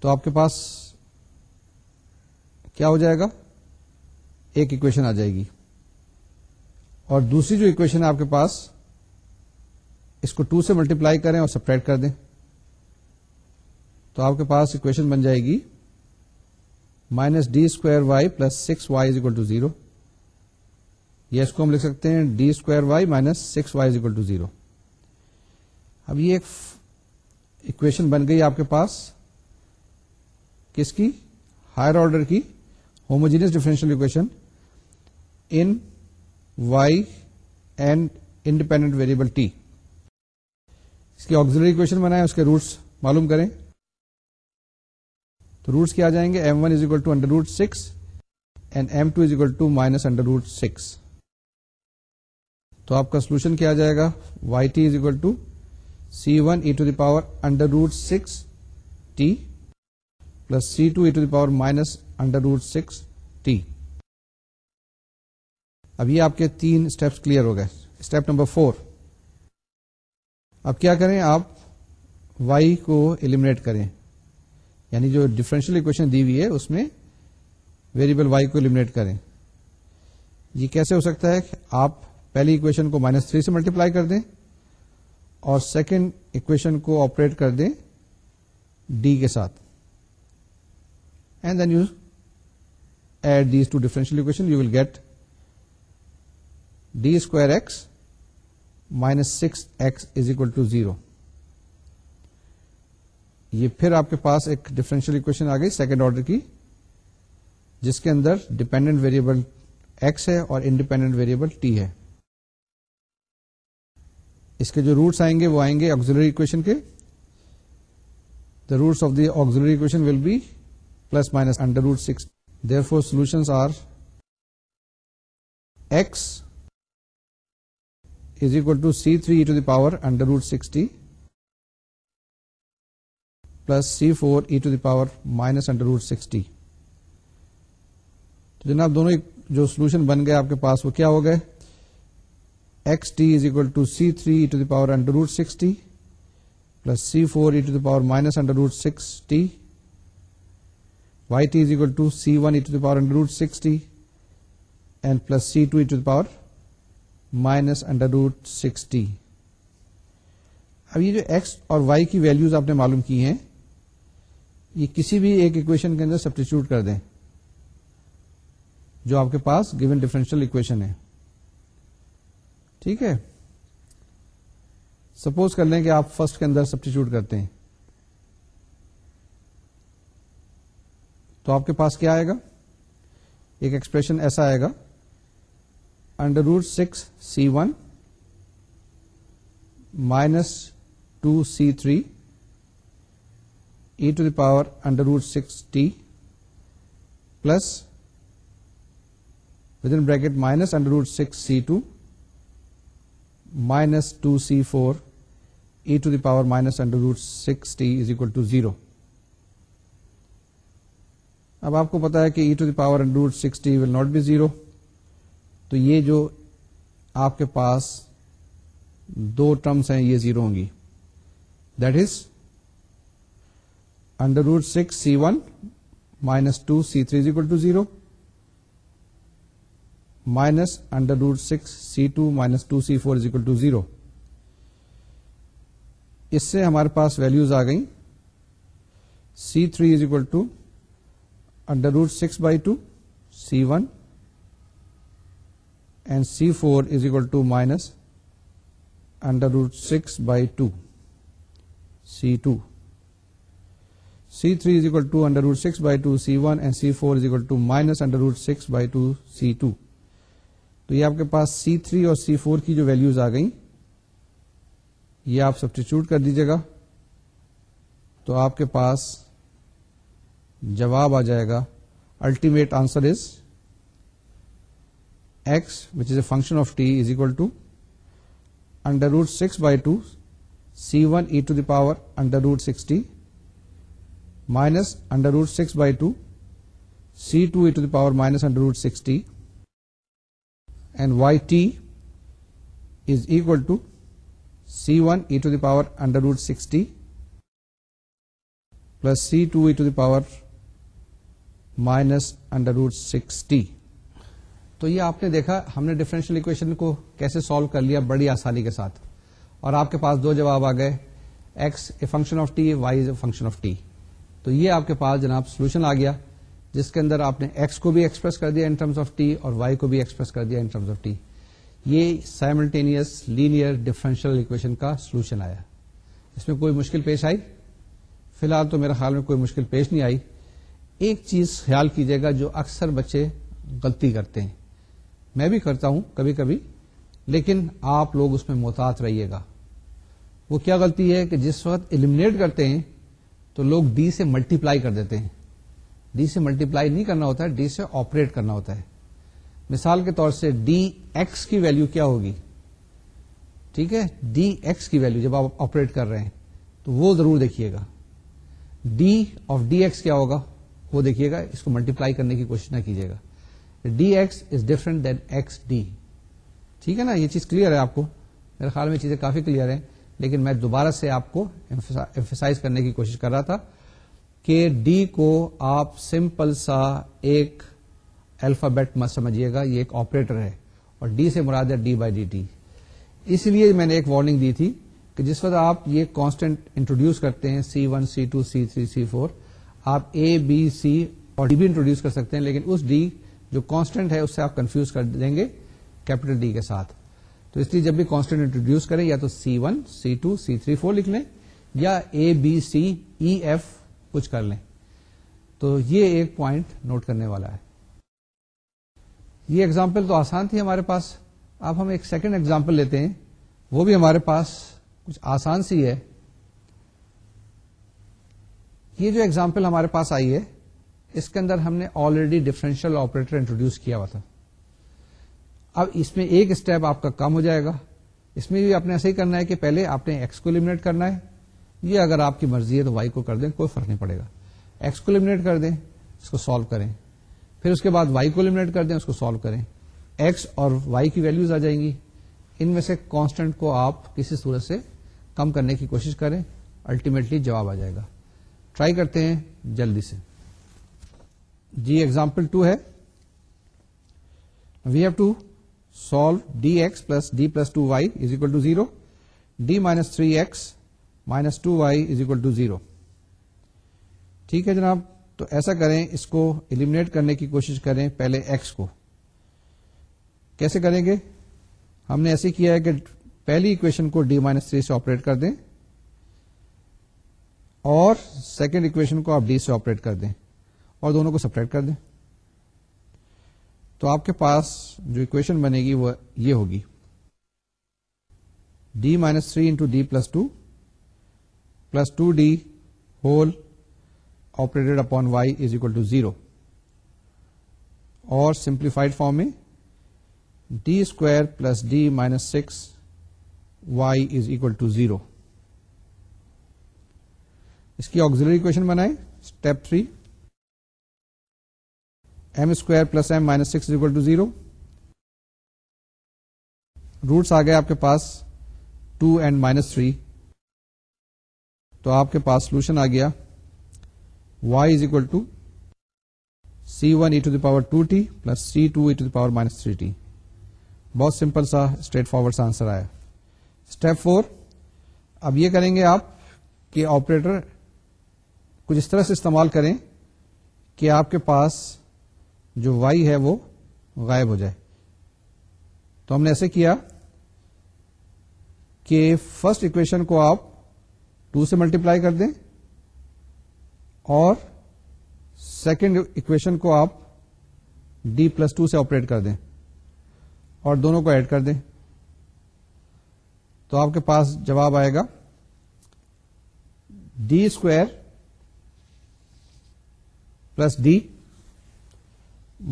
تو آپ کے پاس کیا ہو جائے گا ایک اکویشن آ جائے گی اور دوسری جو اکویشن ہے آپ کے پاس اس کو ٹو سے ملٹیپلائی کریں اور سپریٹ کر دیں تو آپ کے پاس اکویشن بن جائے گی minus D square Y plus six Y is equal to zero یہ اس کو ہم لکھ سکتے ہیں D square Y minus six Y is equal to zero اب یہ اکویشن بن گئی آپ کے پاس کس کی ہائر آرڈر کی homogeneous differential equation in Y and independent variable T اس کی آگزلری اکویشن بنائے اس کے روٹس معلوم کریں تو روٹس کیا جائیں گے m one is equal to under root six and m two is equal to minus under root six تو آپ کا سولوشن کیا جائے گا y equal to c one e to the power under root six t plus c two e to the power minus under root six t اب یہ آپ کے تین اسٹیپس کلیئر ہو گئے اسٹیپ نمبر فور اب کیا کریں آپ وائی کو ایلیمنیٹ کریں یعنی جو ڈفرینشیل اکویشن دی ہوئی ہے اس میں ویریبل وائی کو المنیٹ کریں یہ کیسے ہو سکتا ہے آپ پہلی اکویشن کو مائنس تھری سے ملٹیپلائی کر دیں اور سیکنڈ اکویشن کو آپریٹ کر دیں ڈی کے ساتھ and then you add these two differential equation you will get D square x minus six x is equal to zero یہ پھر آپ کے پاس ایک ڈفرینشیل اکویشن آ گئی سیکنڈ آرڈر کی جس کے اندر ڈپینڈنٹ ویریبل ایکس ہے اور انڈیپینڈنٹ ویریبل ٹی ہے اس کے جو روٹس آئیں گے وہ آئیں گے آگزلری اکویشن کے the roots of the auxiliary equation will be plus minus under root six therefore solutions are x power sixty plus c four e power minus root sixty جناب دونوں جو بن گئے آپ کے پاس وہ کیا ہو گئے x t is equal to c three to the power sixty plus c four e power minus root y t is equal to c one to the to the power minus under root sixty اب یہ جو x اور Y کی values آپ نے معلوم کی ہیں یہ کسی بھی ایک اکویشن کے اندر سبٹیچیوٹ کر دیں جو آپ کے پاس گیون ڈفرینشیل اکویشن ہے ٹھیک ہے سپوز کر لیں کہ آپ فرسٹ کے اندر سبٹیچیوٹ کرتے ہیں تو آپ کے پاس کیا آئے گا ایکسپریشن ایسا آئے گا under root six c one minus two c three e to the power under root six t plus with in bracket minus under root six c two minus two c four e to the power minus under root six t is equal to zero اب آپ کو پتا ہے کہ e to the power under root six t will not be zero تو یہ جو آپ کے پاس دو ٹرمس ہیں یہ زیرو ہوں گی that is under root six c one minus two c three is equal to zero minus under root six c two minus two c four is equal to zero اس سے ہمارے پاس values آ گئیں c three is equal to under root six by two c one and c four is equal to minus under root six by two c two c three is equal to under root six by two c one and c four is equal to minus under root six by two c two تو یہ آپ کے پاس سی three اور سی four کی جو values آ گئیں یہ آپ سبسٹیچیوٹ کر دیجیے گا تو آپ کے پاس جواب آ جائے گا ultimate answer is function of t will two root six by two c one power root sixty power minus root sixty and y t is equal to c one power the root sixty plus c two to power minus root sixty تو یہ آپ نے دیکھا ہم نے differential equation کو کیسے solve کر لیا بڑی آسانی کے ساتھ اور آپ کے پاس دو جواب آ گئے x a function of t y is a function of t تو یہ آپ کے پاس جناب سولوشن آ گیا جس کے اندر آپ نے ایکس کو بھی ایکسپریس کر دیا ان ٹرمز آف ٹی اور وائی کو بھی ایکسپریس کر دیا ان ٹرمز آف ٹی یہ سائملٹینئس لینئر ڈفرینشیل اکویشن کا سولوشن آیا اس میں کوئی مشکل پیش آئی فی الحال تو میرے خیال میں کوئی مشکل پیش نہیں آئی ایک چیز خیال کیجیے گا جو اکثر بچے غلطی کرتے ہیں میں بھی کرتا ہوں کبھی کبھی لیکن آپ لوگ اس میں محتاط رہیے گا وہ کیا غلطی ہے کہ جس وقت ایلیمنیٹ کرتے ہیں تو لوگ ڈی سے ملٹی پلائی کر دیتے ہیں ڈی سے ملٹی پلائی نہیں کرنا ہوتا ہے ڈی سے آپریٹ کرنا ہوتا ہے مثال کے طور سے ڈی ایکس کی ویلو کیا ہوگی ٹھیک ہے ڈی ایکس کی ویلو جب آپ آپریٹ کر رہے ہیں تو وہ ضرور دیکھیے گا ڈی آف ڈی ایکس کیا ہوگا وہ دیکھیے گا اس کو ملٹیپلائی کرنے کی کوشش نہ کیجیے گا D x is different than x D ٹھیک ہے نا یہ چیز کلیئر ہے آپ کو میرے خیال میں چیزیں کافی کلیئر ہیں لیکن میں دوبارہ سے آپ کو کرنے کی کوشش کر رہا تھا کہ ڈی کو آپ سمپل سا ایک الفابیٹ مت سمجھیے گا یہ ایک آپریٹر ہے اور ڈی سے مراد ہے ڈی بائی ڈی ٹی اس لیے میں نے ایک وارننگ دی تھی کہ جس وقت آپ یہ کانسٹینٹ انٹروڈیوس کرتے ہیں c one c two c three c four آپ اے بی سی اور ڈی بھی انٹروڈیوس کر سکتے ہیں لیکن اس ڈی جو کانسٹینٹ ہے اس سے آپ کنفیوز کر دیں گے کیپیٹل ڈی کے ساتھ تو اس لیے جب بھی کانسٹینٹ انٹروڈیوس کریں یا تو c one c two c three four لکھ لیں یا اے بی سی ای ایف کچھ کر لیں تو یہ ایک پوائنٹ نوٹ کرنے والا ہے یہ ایگزامپل تو آسان تھی ہمارے پاس اب ہم ایک سیکنڈ ایگزامپل لیتے ہیں وہ بھی ہمارے پاس کچھ آسان سی ہے یہ جو ایگزامپل ہمارے پاس آئی ہے اس کے اندر ہم نے آلریڈی ڈفرینشیل آپریٹر انٹروڈیوس کیا ہوا تھا اب اس میں ایک اسٹیپ آپ کا کم ہو جائے گا اس میں بھی آپ نے ایسا ہی کرنا ہے کہ پہلے آپ نے ایکس کو المنیٹ کرنا ہے یہ اگر آپ کی مرضی ہے تو وائی کو کر دیں کوئی فرق نہیں پڑے گا ایکس کو لمنیٹ کر دیں اس کو سالو کریں پھر اس کے بعد وائی کو لمنیٹ کر دیں اس کو سالو کریں ایکس اور وائی کی ویلوز آ جائیں گی ان میں سے کانسٹنٹ کو آپ کسی صورت سے کم کرنے کی کوشش کریں الٹیمیٹلی جواب آ جائے گا ٹرائی کرتے ہیں جلدی سے جی ایگزامپل ٹو ہے we have to solve D x plus D plus two y is equal to zero D minus three x minus two y is equal to zero ٹھیک ہے جناب تو ایسا کریں اس کو ایلیمنیٹ کرنے کی کوشش کریں پہلے ایکس کو کیسے کریں گے ہم نے ایسے کیا ہے کہ پہلی اکویشن کو ڈی مائنس تھری سے آپریٹ کر دیں اور سیکنڈ اکویشن کو آپ ڈی سے آپریٹ کر دیں اور دونوں کو سپریٹ کر دیں تو آپ کے پاس جو اکویشن بنے گی وہ یہ ہوگی D minus three into D plus two plus two D whole operated upon y is equal to zero اور سمپلیفائڈ فارم میں D square plus D minus six y is equal to zero اس کی equation بنائے step three m square plus m minus six equal to zero roots آ آپ کے پاس two and minus three تو آپ کے پاس سولوشن آ گیا y is equal to c one e to the power two t plus c two e to the power minus three t بہت سمپل سا اسٹریٹ فارورڈ سا آنسر آیا اسٹیپ فور اب یہ کریں گے آپ کہ آپریٹر کچھ اس طرح سے استعمال کریں کہ آپ کے پاس جو وائی ہے وہ غائب ہو جائے تو ہم نے ایسے کیا کہ فرسٹ اکویشن کو آپ ٹو سے ملٹیپلائی کر دیں اور سیکنڈ اکویشن کو آپ ڈی پلس ٹو سے آپریٹ کر دیں اور دونوں کو ایڈ کر دیں تو آپ کے پاس جواب آئے گا D square plus D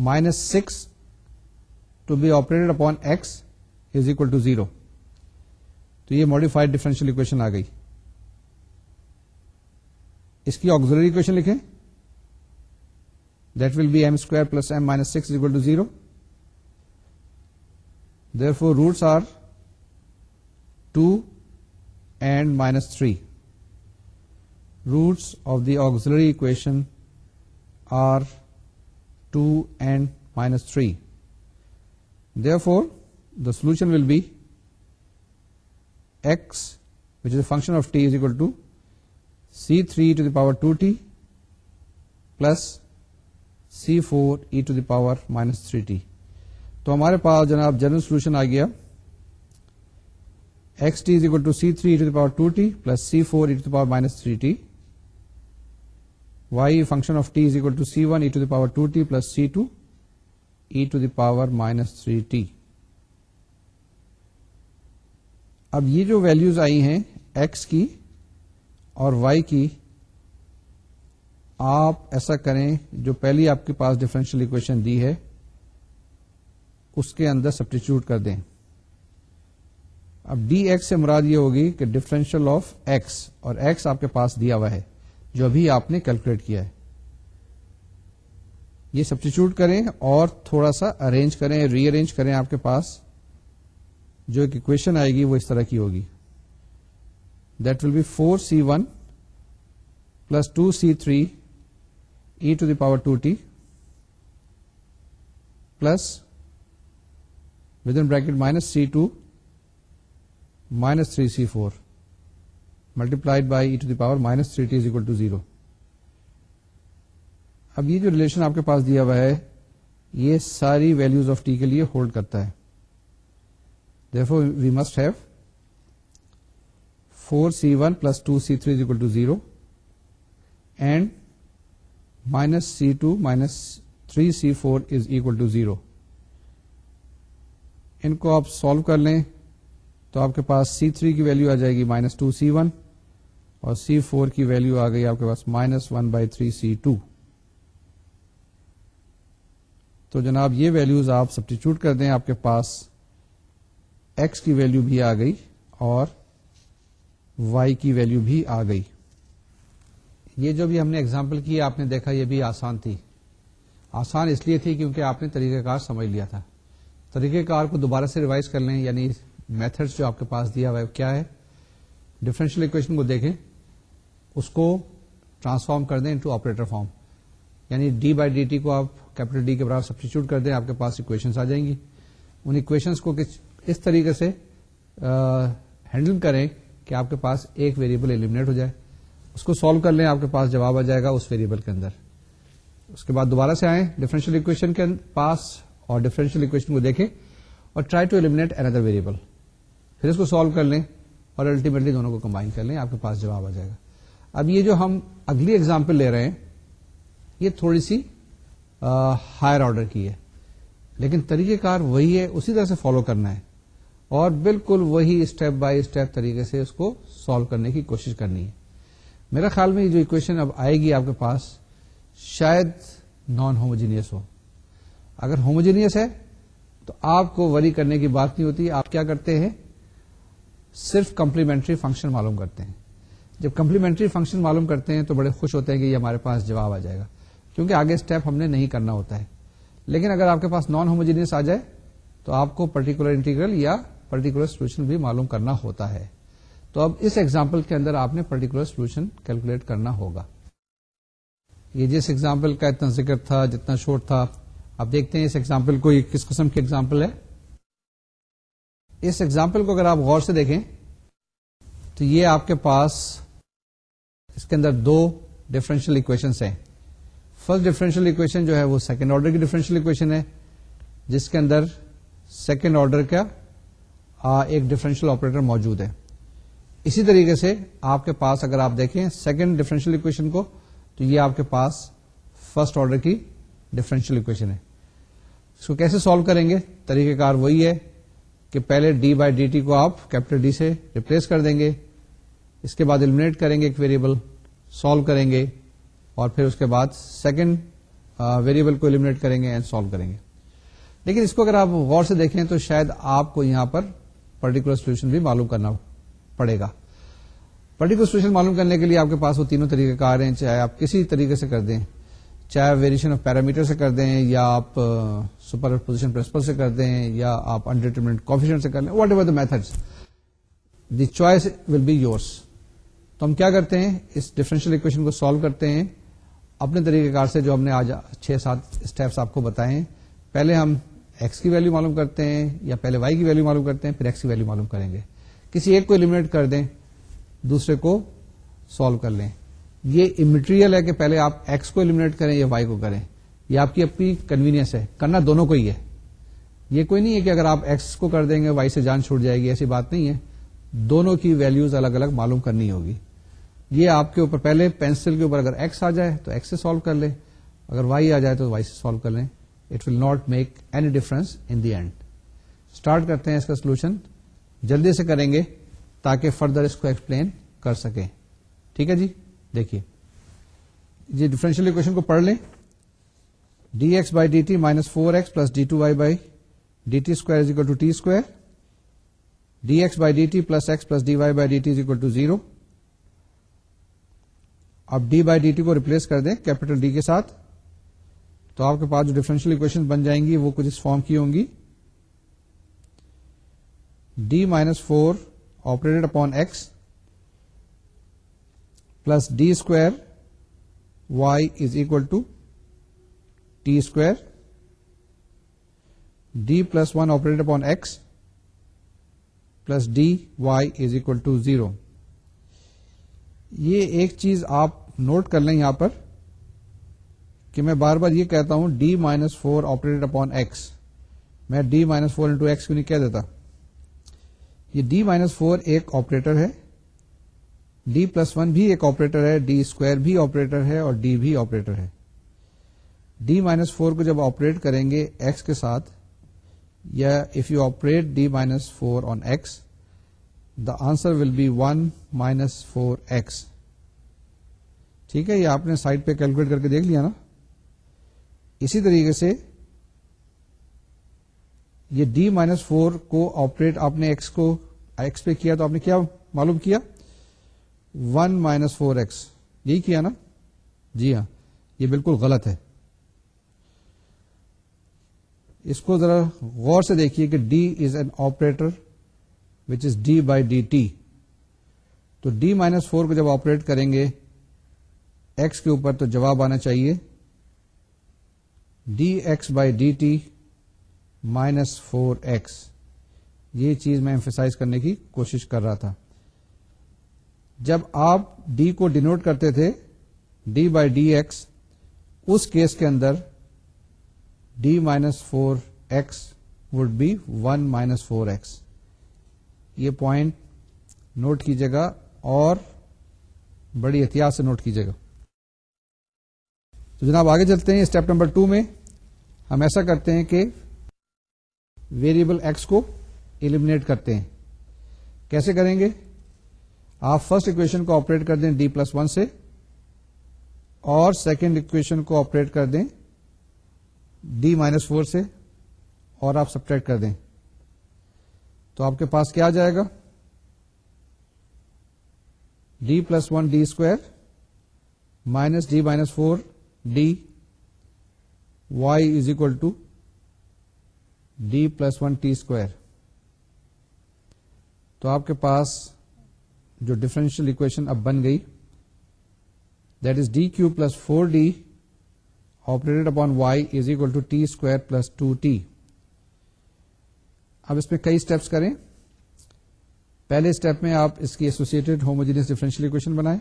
minus six to be operated upon x is equal to zero تو یہ modified differential اکویشن آ گئی اس کی آگزری اکویشن لکھیں that will be m square plus m minus six equal to zero therefore roots are two and minus three roots of the auxiliary equation are two and minus three of solution will be to which function power two t plus c four e power minus three t تو ہمارے پاس جناب general solution آ گیا x t is equal to c three to power two t plus c four e power minus three t y e the power c two e to the power minus minus t اب یہ جو values آئی ہیں X کی اور Y کی آپ ایسا کریں جو پہلی آپ کے پاس ڈفرینشیل اکویشن دی ہے اس کے اندر سبٹیچیوٹ کر دیں اب ڈی ایکس سے مراد یہ ہوگی کہ ڈفرینشیل آف ایکس اور ایکس آپ کے پاس دیا ہوا ہے جو ابھی آپ نے کیلکولیٹ کیا ہے یہ سبسٹیچیوٹ کریں اور تھوڑا سا ارینج کریں ری ارینج کریں آپ کے پاس جو ایک اکویشن آئے گی وہ اس طرح کی ہوگی that will be four c one plus two c three e to the power two t plus with in bracket minus c two minus three c four multiplied by e to the power minus three t is equal to zero اب یہ جو relation آپ کے پاس دیا ہوا ہے یہ ساری ویلوز آف ٹی کے لیے ہولڈ کرتا ہے four c one plus two c three is equal to zero and minus c two minus three c four is equal to zero ان کو آپ سالو کر لیں تو آپ کے پاس سی تھری کی ویلو آ جائے گی مائنس ٹو سی ون اور سی فور کی ویلو آ گئی آپ کے پاس minus one by three c two تو جناب یہ ویلیوز آپ سبسٹیچیوٹ کر دیں آپ کے پاس ایکس کی ویلو بھی آ گئی اور وائی کی ویلو بھی آ گئی یہ جو بھی ہم نے اگزامپل کی آپ نے دیکھا یہ بھی آسان تھی آسان اس لیے تھی کیونکہ آپ نے طریقہ کار سمجھ لیا تھا طریقہ کار کو دوبارہ سے ریوائز کر لیں یعنی میتھڈ جو آپ کے پاس دیا ہوا ہے کیا ہے ڈیفرنشیل اکویشن کو دیکھیں اس کو ٹرانسفارم کر دیں انٹو آپریٹر فارم یعنی ڈی بائی ڈی ٹی کو آپ کیپٹل ڈی کے برابر سبسٹیچیوٹ کر دیں آپ کے پاس اکویشن آ جائیں گی ان اکویشنس کو اس طریقے سے ہینڈل کریں کہ آپ کے پاس ایک ویریبل ایلیمنیٹ ہو جائے اس کو سالو کر لیں آپ کے پاس جواب آ جائے گا اس ویریبل کے اندر اس کے بعد دوبارہ سے آئیں ڈیفرنشیل اکویشن کے پاس اور ڈیفرنشیل اکویشن کو دیکھیں اور try to eliminate another variable پھر اس کو سالو کر لیں اور الٹیمیٹلی دونوں کو کمبائن کر لیں آپ کے پاس جواب آ جائے گا اب یہ جو ہم اگلی اگزامپل لے رہے ہیں یہ تھوڑی سی ہائر آرڈر کی ہے لیکن طریقہ کار وہی ہے اسی طرح سے فالو کرنا ہے اور بالکل وہی اسٹیپ بائی اسٹیپ طریقے سے اس کو سالو کرنے کی کوشش کرنی ہے میرا خیال میں یہ جو اکویشن اب آئے گی آپ کے پاس شاید نان ہوموجینئس ہو اگر ہوموجینس ہے تو آپ کو وری کرنے کی بات نہیں ہوتی آپ کیا کرتے ہیں صرف کمپلیمنٹری فنکشن معلوم کرتے ہیں جب کمپلیمنٹری فنکشن معلوم کرتے ہیں تو بڑے خوش ہوتے ہیں کہ یہ ہمارے پاس جواب آ جائے گا کیونکہ آگے اسٹیپ ہم نے نہیں کرنا ہوتا ہے لیکن اگر آپ کے پاس نان ہوموجینس آ جائے تو آپ کو پرٹیکولر انٹیگرل یا پرٹیکولر سولوشن بھی معلوم کرنا ہوتا ہے تو اب اس ایگزامپل کے اندر آپ نے پرٹیکولر سولوشن کیلکولیٹ کرنا ہوگا یہ جس ایگزامپل کا اتنا ذکر تھا جتنا شورٹ تھا آپ دیکھتے ہیں اس ایگزامپل کو یہ کس قسم کی ایگزامپل ہے اس ایگزامپل کو اگر آپ غور سے دیکھیں تو یہ آپ کے پاس اس کے اندر دو ڈفرینشیل اکویشن ہیں فرسٹ ڈفرینشیل اکویشن جو ہے وہ سیکنڈ آرڈر کی ڈفرینشیل اکویشن ہے جس کے اندر سیکنڈ آرڈر کا ایک ڈفرینشیل آپریٹر موجود ہے اسی طریقے سے آپ کے پاس اگر آپ دیکھیں سیکنڈ ڈفرینشیل اکویشن کو تو یہ آپ کے پاس فرسٹ آرڈر کی ڈفرینشیل اکویشن ہے اس کو کیسے سالو کریں گے طریقہ کار وہی ہے کہ پہلے ڈی بائی ڈی ٹی کو آپ کیپٹل ڈی سے ریپلیس کر دیں گے اس کے بعد المنیٹ کریں گے ایک ویریبل سالو کریں گے اور پھر اس کے بعد سیکنڈ ویریبل کو المنیٹ کریں گے اینڈ سالو کریں گے لیکن اس کو اگر آپ غور سے دیکھیں تو شاید آپ کو یہاں پر پرٹیکولر سولوشن بھی معلوم کرنا پڑے گا پرٹیکولر سولوشن معلوم کرنے کے لیے آپ کے پاس وہ تینوں طریقہ کار ہیں چاہے آپ کسی طریقے سے کر دیں چاہے ویریشن آف پیرامیٹر سے کر دیں یا آپ سپر پوزیشن پرنسپل سے کر دیں یا آپ انڈرٹرمنٹ کافیشن سے کر لیں whatever the method the choice will be yours تو ہم کیا کرتے ہیں اس ڈفرینشیل اکویشن کو سالو کرتے ہیں اپنے طریقہ کار سے جو ہم نے آج چھ سات اسٹیپس آپ کو بتائے پہلے ہم ایکس کی ویلو معلوم کرتے ہیں یا پہلے وائی کی ویلو معلوم کرتے ہیں پھر ایکس کی ویلو معلوم کریں گے کسی ایک کو ایلیمنیٹ کر دیں دوسرے کو سالو کر لیں یہ مٹیریل ہے کہ پہلے آپ ایکس کو ایلیمنیٹ کریں یا وائی کو کریں یہ آپ کی اپنی کنوینئنس ہے کرنا دونوں کو ہی ہے یہ کوئی نہیں ہے کہ اگر آپ ایکس کو کر دیں گے وائی سے جان چھوٹ جائے گی ایسی بات نہیں ہے دونوں کی ویلوز الگ الگ معلوم کرنی ہوگی یہ آپ کے اوپر پہلے پینسل کے اوپر اگر ایکس آ جائے تو ایکس سے سالو کر لیں اگر وائی آ جائے تو وائی سے سالو کر لیں it will not make any difference in the end start کرتے ہیں اس کا سولوشن جلدی سے کریں گے تاکہ فردر اس کو ایکسپلین کر سکیں ٹھیک ہے جی دیکھیے جی کو پڑھ لیں d x by d t minus four x plus d two y by d t square two t square d x by d t plus x plus d y by d equal to zero آپ d by D t کو replace کر دیں capital D کے ساتھ تو آپ کے پاس جو ڈفرینشیل اکویشن بن جائیں گی وہ کچھ اس فارم کی ہوں گی D minus four operated upon x plus D square y is equal to t square D plus one operate upon x plus D y is equal to zero یہ ایک چیز آپ نوٹ کر لیں یہاں پر کہ میں بار بار یہ کہتا ہوں D minus four operate upon x میں D minus four into x کیوں نہیں کہہ دیتا یہ ڈی مائنس فور ایک آپریٹر ہے ڈی پلس ون بھی ایک آپریٹر ہے ڈی اسکوائر بھی آپریٹر ہے اور ڈی بھی آپریٹر ہے ڈی مائنس فور کو جب آپریٹ کریں گے ایکس کے ساتھ یا if you operate D minus four on x the answer will be one minus four x ٹھیک ہے یہ آپ نے سائڈ پہ کیلکولیٹ کر کے دیکھ لیا نا اسی طریقے سے یہ ڈی مائنس فور کو آپریٹ آپ نے ایکس کو ایکس پہ کیا تو آپ نے کیا معلوم کیا ون مائنس فور ایکس یہی کیا نا جی ہاں یہ بالکل غلط ہے اس کو ذرا غور سے دیکھیے کہ D is an operator which is d by d t تو ڈی مائنس فور کو جب آپریٹ کریں گے ایکس کے اوپر تو جواب آنا چاہیے d x by d t minus four x یہ چیز میں امفیسائز کرنے کی کوشش کر رہا تھا جب آپ ڈی کو ڈینوٹ کرتے تھے ڈی بائی ڈی ایکس اس کیس کے اندر D minus four x would be one minus four x یہ پوائنٹ نوٹ کیجیے گا اور بڑی احتیاط سے نوٹ کیجیے گا تو جناب آگے چلتے ہیں اسٹیپ نمبر ٹو میں ہم ایسا کرتے ہیں کہ ویریبل ایکس کو ایلیمنیٹ کرتے ہیں کیسے کریں گے آپ فرسٹ اکویشن کو آپریٹ کر دیں ڈی پلس ون سے اور سیکنڈ اکویشن کو آپریٹ کر دیں ڈی مائنس فور سے اور آپ سبٹریکٹ کر دیں تو آپ کے پاس کیا آ جائے گا D plus one D square minus D minus four D Y is equal to D plus one T square تو آپ کے پاس جو ڈفرینشیل اکویشن اب بن گئی that is D cube plus four D operated upon Y is equal to T square plus two T اب اس میں کئی اسٹیپس کریں پہلے اسٹیپ میں آپ اس کی ایسوسیٹڈ ہوموجینس ڈیفرنشیل اکویشن بنائیں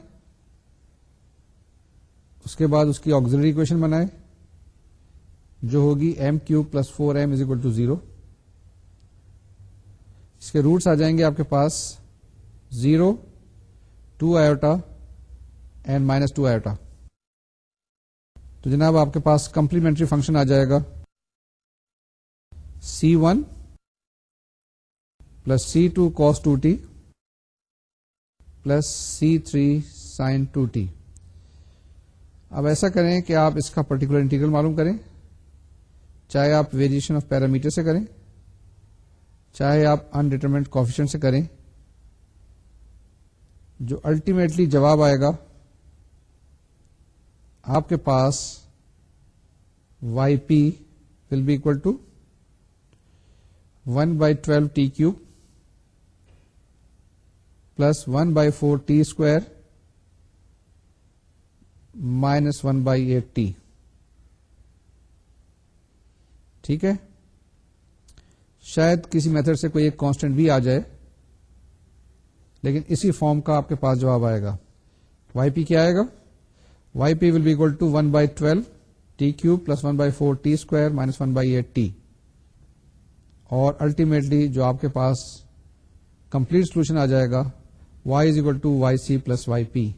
اس کے بعد اس کی آگزری اکویشن بنائیں جو ہوگی M cube plus four M is equal to zero اس کے روٹس آ جائیں گے آپ کے پاس zero two iota and minus two iota تو جناب آپ کے پاس کمپلیمنٹری فنکشن آ جائے گا C one plus C two cos two T plus C three sine two T اب ایسا کریں کہ آپ اس کا پرٹیکولر انٹیگریل معلوم کریں چاہے آپ ویریشن آف پیرامیٹر سے کریں چاہے آپ انڈیٹرمنٹ کوفیشن سے کریں جو الٹیمیٹلی جواب آئے گا آپ کے پاس Y P will be equal to one by twelve T cube plus one by four T square minus one by eight T ٹھیک ہے شاید کسی میتھڈ سے کوئی ایک کانسٹنٹ بھی آ جائے لیکن اسی فارم کا آپ کے پاس جواب آئے گا وائی پی کیا آئے گا Y P will be equal to one by twelve T cube plus one by four T square minus one by eight T اور الٹیمیٹلی جو آپ کے پاس کمپلیٹ سولوشن آ جائے گا Y equal to Y C plus Y P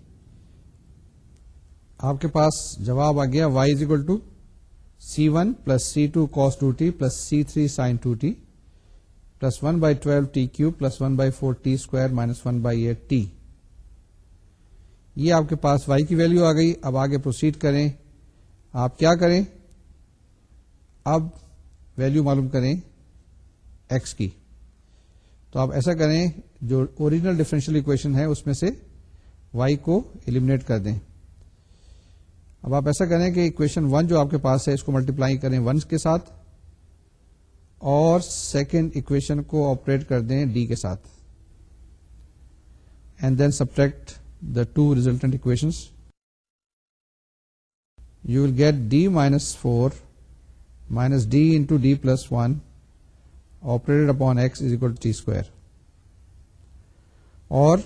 آپ کے پاس جواب آ گیا Y is equal to C one plus C two cos two T plus C three sine two T plus one by twelve T cube plus one by four T square minus one by eight T یہ آپ کے پاس y کی value آ گئی اب آگے proceed کریں آپ کیا کریں اب ویلو معلوم کریں ایکس کی تو آپ ایسا کریں جو اوریجنل ڈفرینشیل اکویشن ہے اس میں سے وائی کو ایلیمنیٹ کر دیں اب آپ ایسا کریں کہ اکویشن ون جو آپ کے پاس ہے اس کو ملٹیپلائی کریں ونس کے ساتھ اور سیکنڈ اکویشن کو آپریٹ کر دیں ڈی کے ساتھ and then subtract the two resultant equation you will get D minus four minus D into D plus one operated upon X is equal T square اور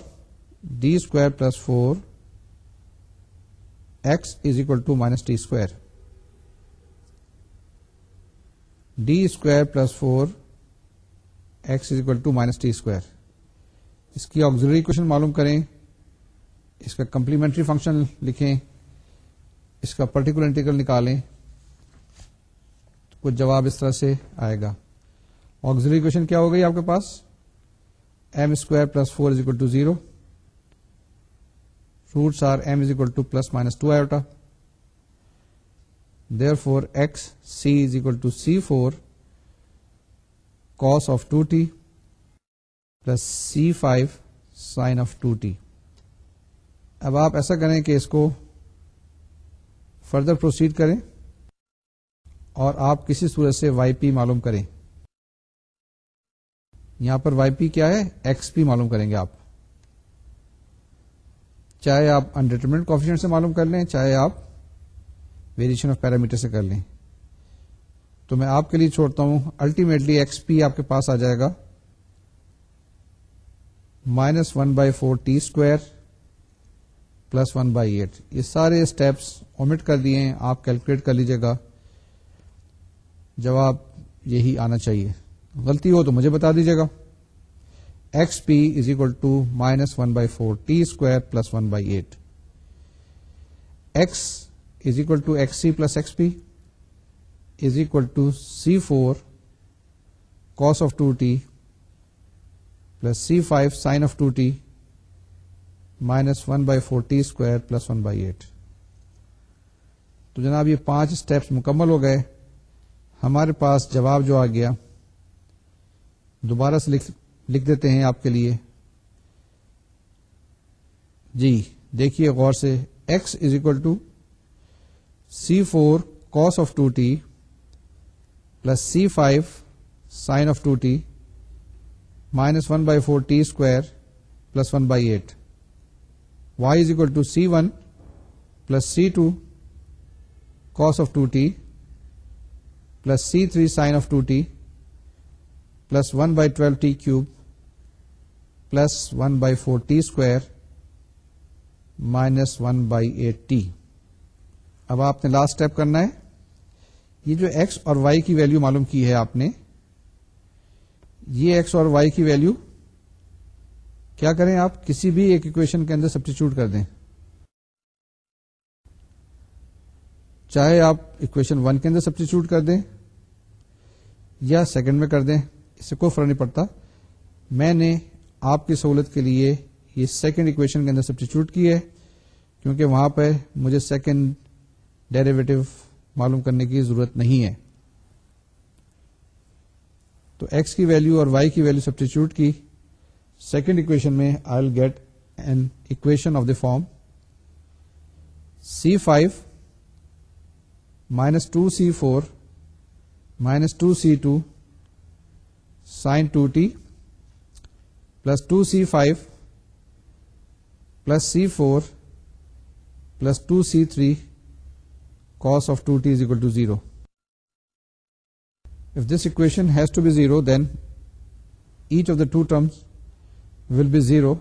D square plus four X is equal to minus T square D square plus four X is equal to minus T square اس کی auxiliary equation معلوم کریں اس کا complementary function لکھیں اس کا particular انٹیکل نکالیں کچھ جواب اس طرح سے آئے گا آگزری اکویشن کیا ہو گئی آپ کے پاس M square plus four is equal to zero roots are M is equal to plus minus two iota therefore X C is equal to C four cos of two T plus C five sine of two T اب آپ ایسا کریں کہ اس کو further proceed کریں اور آپ کسی صورت سے وائی پی معلوم کریں یہاں پر وائی پی کیا ہے ایکس پی معلوم کریں گے آپ چاہے آپ انڈیٹرمنٹ سے معلوم کر لیں چاہے آپ ویریشن آف پیرامیٹر سے کر لیں تو میں آپ کے لیے چھوڑتا ہوں الٹیمیٹلی ایکس پی آپ کے پاس آ جائے گا minus one by four T square plus one by eight یہ سارے اسٹیپس اومٹ کر دیے آپ کیلکولیٹ کر لیجیے گا جواب یہی آنا چاہیے غلطی ہو تو مجھے بتا دیجیے گا X P is equal to minus one by four T square plus one by eight X is equal to X C plus X P is equal to C four cos of two T plus C five sine of two T minus one by four T square plus one by eight تو جناب یہ پانچ steps مکمل ہو گئے ہمارے پاس جواب جو آ گیا دوبارہ سے لکھ لکھ دیتے ہیں آپ کے لیے جی دیکھیے غور سے X is equal to C four cos of two T plus C five sine of two T minus one by four T square plus one by eight Y is equal to C one plus C two cos of two T plus C three sine of two T plus one by twelve T cube plus one by four T square minus one by eight T اب آپ نے last step کرنا ہے یہ جو x اور Y کی value معلوم کی ہے آپ نے یہ ایکس اور وائی کی ویلو کیا کریں آپ کسی بھی ایک اکویشن کے اندر سبسٹیچیوٹ کر دیں چاہے آپ اکویشن ون کے اندر سبسٹیچیوٹ کر دیں یا سیکنڈ میں کر دیں کوئی فرق نہیں پڑتا میں نے آپ کی سہولت کے لیے یہ سیکنڈ اکویشن کے اندر سبسٹیچیوٹ کی ہے کیونکہ وہاں پہ مجھے سیکنڈ ڈیریویٹو معلوم کرنے کی ضرورت نہیں ہے تو ایکس کی ویلو اور وائی کی ویلو سبسٹیچیوٹ کی سیکنڈ اکویشن میں I will get an equation of the form C five minus two C four minus two C two sin 2t plus 2c5 plus c4 plus 2c3 cos of 2t is equal to 0. If this equation has to be 0, then each of the two terms will be 0.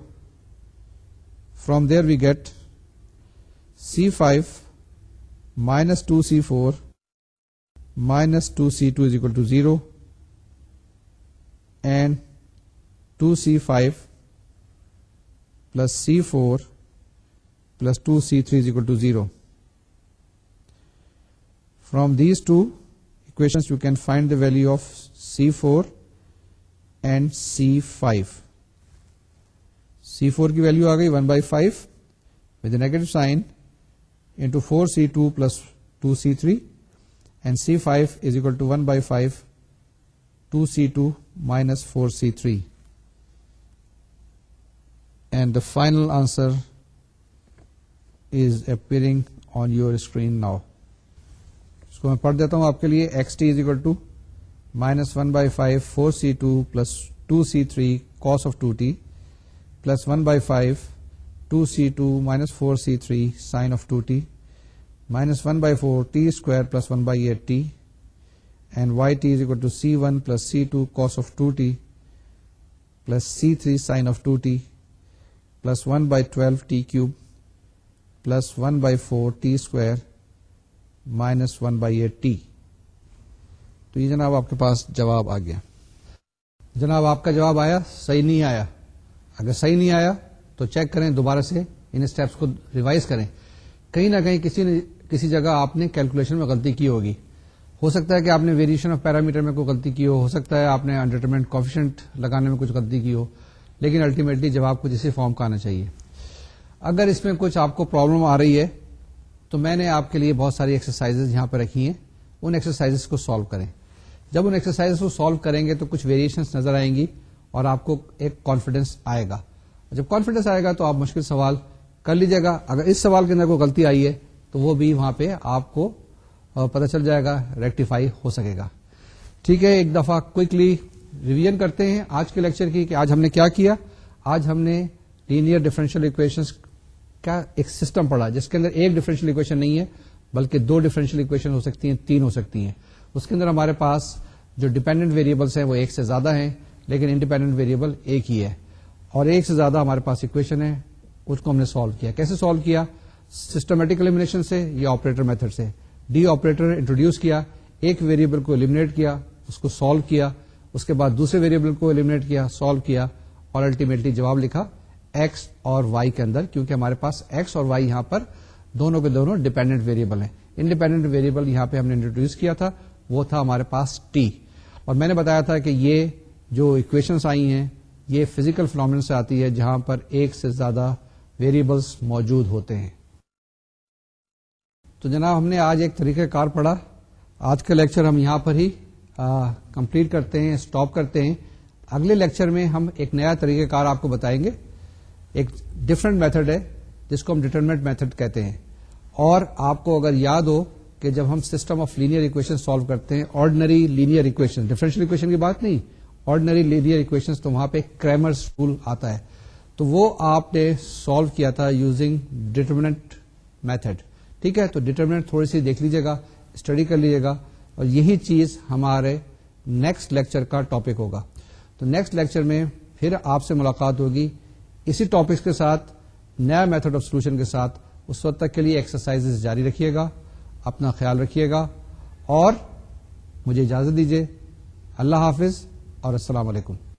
From there we get c5 minus 2c4 minus 2c2 is equal to 0. Two C five plus C four plus two C three is equal to zero from these two equation you can find the value of C four and C five C four کی value آ گئی one by five with negative sign into four C two plus two C three and C five is equal to one by five two C two minus four C three and the final answer is now on your screen now اس کو میں پڑھ دیتا ہوں آپ کے لیے X T is equal to minus one by five four C two plus two C three cos of two T plus one by five two C two minus four C three sine of two T minus one by four T square plus one by eight T and Y ٹیوڈ to C one plus C two cos of two T plus C three sine of two T plus one by twelve T cube plus one by four T square minus one by eight T جناب آپ کے پاس جواب آ گیا جناب آپ کا جواب آیا صحیح نہیں آیا اگر صحیح نہیں آیا تو چیک کریں دوبارہ سے ان اسٹیپس کو ریوائز کریں کہیں نہ کہیں کسی کسی جگہ آپ نے کیلکولیشن میں غلطی کی ہوگی ہو سکتا ہے کہ آپ نے ویریشن آف پیرامیٹر میں کوئی غلطی کی ہو ہو سکتا ہے آپ نے انڈرٹرمنٹ کوفیشنٹ لگانے میں کچھ غلطی کی ہو لیکن الٹیمیٹلی جواب کچھ اسی فارم کا آنا چاہیے اگر اس میں کچھ آپ کو پرابلم آ رہی ہے تو میں نے آپ کے لیے بہت ساری ایکسرسائز یہاں پہ رکھی ہیں ان ایکسرسائز کو سالو کریں جب ان ایکسرسائز کو سالو کریں گے تو کچھ ویریشن نظر آئیں گی اور آپ کو ایک کانفیڈینس آئے گا جب کانفیڈینس آئے گا تو آپ مشکل سوال کر لیجیے گا اگر اس سوال کے اندر کوئی غلطی آئی ہے تو وہ بھی وہاں پہ آپ کو اور پتہ چل جائے گا ریکٹیفائی ہو سکے گا ٹھیک ہے ایک دفعہ ریویژن کرتے ہیں آج کے لیکچر کی کہ آج ہم نے کیا کیا آج ہم نے لینئر ڈیفرنشیل کا ایک سسٹم پڑھا جس کے اندر ایک ڈیفرنشیل اکویشن نہیں ہے بلکہ دو ڈیفرنشیل اکویشن ہو سکتی ہیں تین ہو سکتی ہیں اس کے اندر ہمارے پاس جو ڈیپینڈنٹ ویریبلس ہیں وہ ایک سے زیادہ ہیں لیکن انڈیپینڈنٹ ویریبل ایک ہی ہے اور ایک سے زیادہ ہمارے پاس اکویشن ہے اس کو ہم نے سالو کیا کیسے سالو کیا سسٹمیٹک ایلیمنیشن سے یا آپریٹر میتھڈ سے ڈی آپریٹر نے انٹروڈیوس کیا ایک ویریبل کو ایلیمنیٹ کیا اس کو سالو کیا اس کے بعد دوسرے ویریبل کو المنیٹ کیا سالو کیا اور الٹیمیٹلی جواب لکھا ایکس اور وائی کے اندر کیونکہ ہمارے پاس ایکس اور وائی یہاں پر دونوں کے دونوں ڈیپینڈنٹ ویریبل ہیں انڈیپینڈنٹ ویریبل یہاں پہ ہم نے انٹروڈیوس کیا تھا وہ تھا ہمارے پاس ٹی اور میں نے بتایا تھا کہ یہ جو اکویشنس آئی ہیں یہ فزیکل فنارمل سے آتی ہے جہاں پر ایک سے زیادہ ویریبلس موجود ہوتے ہیں تو جناب ہم نے آج ایک طریقہ کار پڑھا آج کا لیکچر ہم یہاں پر ہی کمپلیٹ کرتے ہیں اسٹاپ کرتے ہیں اگلے لیکچر میں ہم ایک نیا طریقہ کار آپ کو بتائیں گے ایک ڈفرینٹ میتھڈ ہے جس کو ہم ڈیٹرمنٹ میتھڈ کہتے ہیں اور آپ کو اگر یاد ہو کہ جب ہم system of linear equation solve کرتے ہیں ordinary linear equation differential equation کی بات نہیں آرڈنری لینئر اکویشن تو وہاں پہ کریمر آتا ہے تو وہ آپ نے سالو کیا تھا یوزنگ ڈیٹرمنٹ میتھڈ ٹھیک ہے تو ڈیٹرمنٹ تھوڑی سی دیکھ لیجیے گا اسٹڈی کر لیجیے گا اور یہی چیز ہمارے نیکسٹ لیکچر کا ٹاپک ہوگا تو نیکسٹ لیکچر میں پھر آپ سے ملاقات ہوگی اسی ٹاپکس کے ساتھ نیا میتھڈ آف سولوشن کے ساتھ اس وقت تک کے لیے ایکسرسائز جاری رکھیے گا اپنا خیال رکھیے گا اور مجھے اجازت دیجیے اللہ حافظ اور السلام علیکم